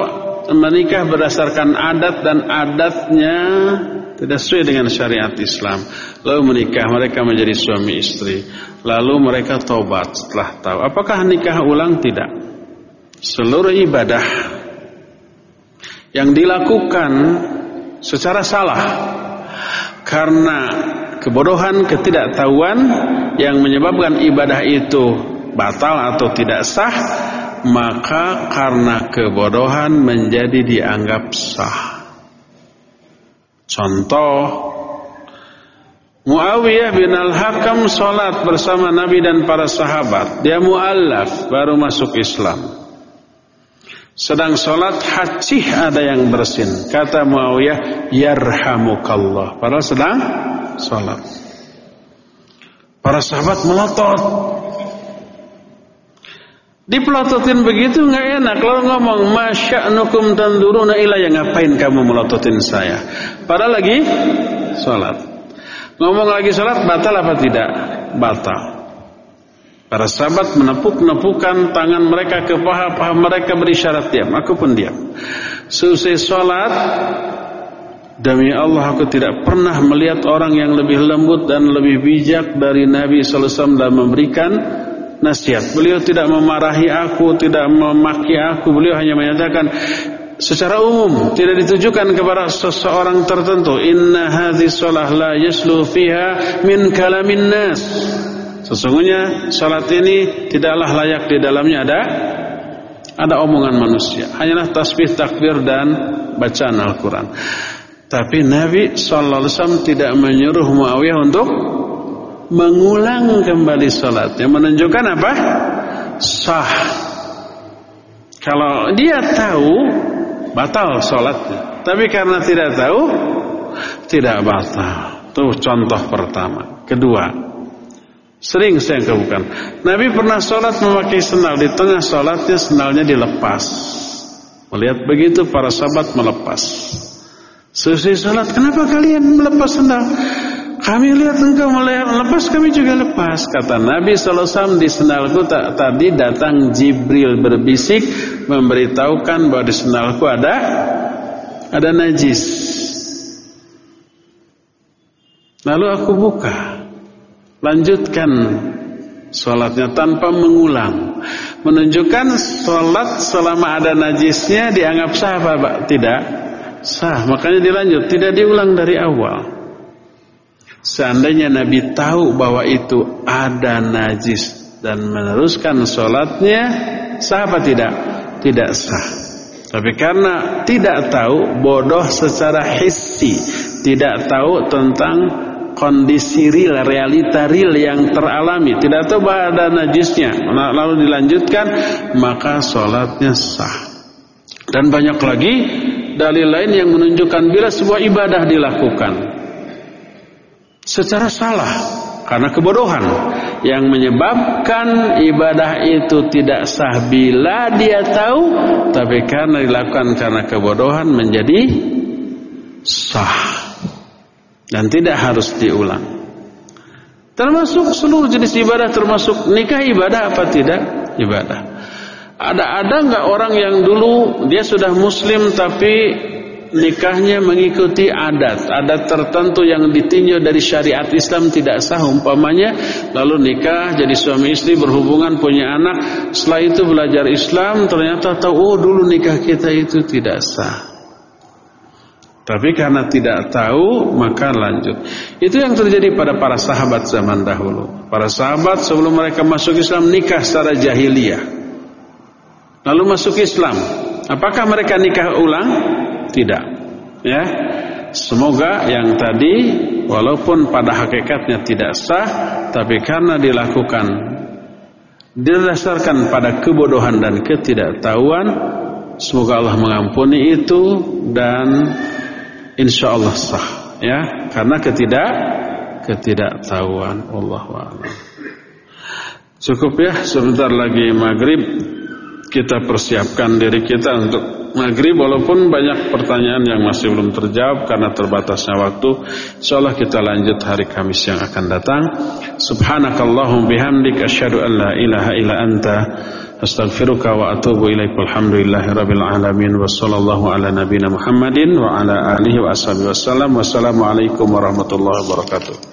menikah berdasarkan adat dan adatnya tidak sesuai dengan syariat Islam. Lalu menikah, mereka menjadi suami istri. Lalu mereka tobat setelah tahu. Apakah nikah ulang? Tidak. Seluruh ibadah yang dilakukan secara salah karena kebodohan ketidaktahuan yang menyebabkan ibadah itu batal atau tidak sah maka karena kebodohan menjadi dianggap sah contoh Muawiyah bin Al-Hakam sholat bersama Nabi dan para sahabat. Dia mu'allaf, baru masuk Islam. Sedang sholat hacih ada yang bersin. Kata Muawiyah, Yarhamukallah. Padahal sedang sholat. Para sahabat melotot. Dipelototin begitu nggak enak. Kalau ngomong, Masya'nukum tanduruna ilayah. Ngapain kamu melototin saya? Padahal lagi sholat. Ngomong lagi sholat, batal apa tidak? Batal. Para sahabat menepuk-nepukan tangan mereka ke paha-paha mereka berisyarat diam. Aku pun diam. Selesai sholat, demi Allah aku tidak pernah melihat orang yang lebih lembut dan lebih bijak dari Nabi SAW dalam memberikan nasihat. Beliau tidak memarahi aku, tidak memaki aku. Beliau hanya menyatakan secara umum tidak ditujukan kepada seseorang tertentu. Inna hadhi sholah la yaslu fiha min kalamin nas. Sesungguhnya salat ini tidaklah layak di dalamnya ada ada omongan manusia. Hanyalah tasbih, takbir dan bacaan Al-Quran. Tapi Nabi SAW tidak menyuruh Muawiyah untuk mengulang kembali salatnya. Menunjukkan apa? Sah. Kalau dia tahu, batal salatnya. Tapi karena tidak tahu, tidak batal. Itu contoh pertama. Kedua, Sering saya kebukan. Nabi pernah sholat memakai sendal. Di tengah sholatnya sendalnya dilepas. Melihat begitu para sahabat melepas. Selesai sholat, kenapa kalian melepas sendal? Kami lihat engkau melepas, kami juga lepas. Kata Nabi SAW di sendalku tadi datang Jibril berbisik memberitahukan bahwa di sendalku ada ada najis. Lalu aku buka, lanjutkan sholatnya tanpa mengulang, menunjukkan sholat selama ada najisnya dianggap sah apa tidak sah. Makanya dilanjut, tidak diulang dari awal. Seandainya Nabi tahu bahwa itu ada najis dan meneruskan sholatnya, sah apa tidak? Tidak sah. Tapi karena tidak tahu, bodoh secara hissi, tidak tahu tentang kondisi real, realita real yang teralami, tidak tahu bahwa ada najisnya, lalu dilanjutkan, maka sholatnya sah. Dan banyak lagi dalil lain yang menunjukkan bila sebuah ibadah dilakukan, secara salah karena kebodohan. Yang menyebabkan ibadah itu tidak sah bila dia tahu tapi karena dilakukan karena kebodohan menjadi sah dan tidak harus diulang. Termasuk seluruh jenis ibadah termasuk nikah ibadah apa tidak? Ibadah. Ada ada nggak orang yang dulu dia sudah muslim tapi nikahnya mengikuti adat, adat tertentu yang ditinjau dari syariat Islam tidak sah umpamanya. Lalu nikah jadi suami istri berhubungan punya anak. Setelah itu belajar Islam ternyata tahu oh dulu nikah kita itu tidak sah. Tapi karena tidak tahu maka lanjut. Itu yang terjadi pada para sahabat zaman dahulu. Para sahabat sebelum mereka masuk Islam nikah secara jahiliyah. Lalu masuk Islam. Apakah mereka nikah ulang tidak. Ya. Semoga yang tadi walaupun pada hakikatnya tidak sah tapi karena dilakukan didasarkan pada kebodohan dan ketidaktahuan semoga Allah mengampuni itu dan insya Allah sah. Ya. Karena ketidak ketidaktahuan. Allah cukup ya sebentar lagi maghrib. Kita persiapkan diri kita untuk maghrib walaupun banyak pertanyaan yang masih belum terjawab karena terbatasnya waktu insyaallah kita lanjut hari Kamis yang akan datang. Subhanakallahum bihamdik asyhadu an la ilaha illa anta astaghfiruka wa atubu ilaik walhamdulillahi rabbil alamin wa sallallahu ala nabiyyina muhammadin wa ala alihi wa ashabihi wasallam wassalamu alaikum warahmatullahi wabarakatuh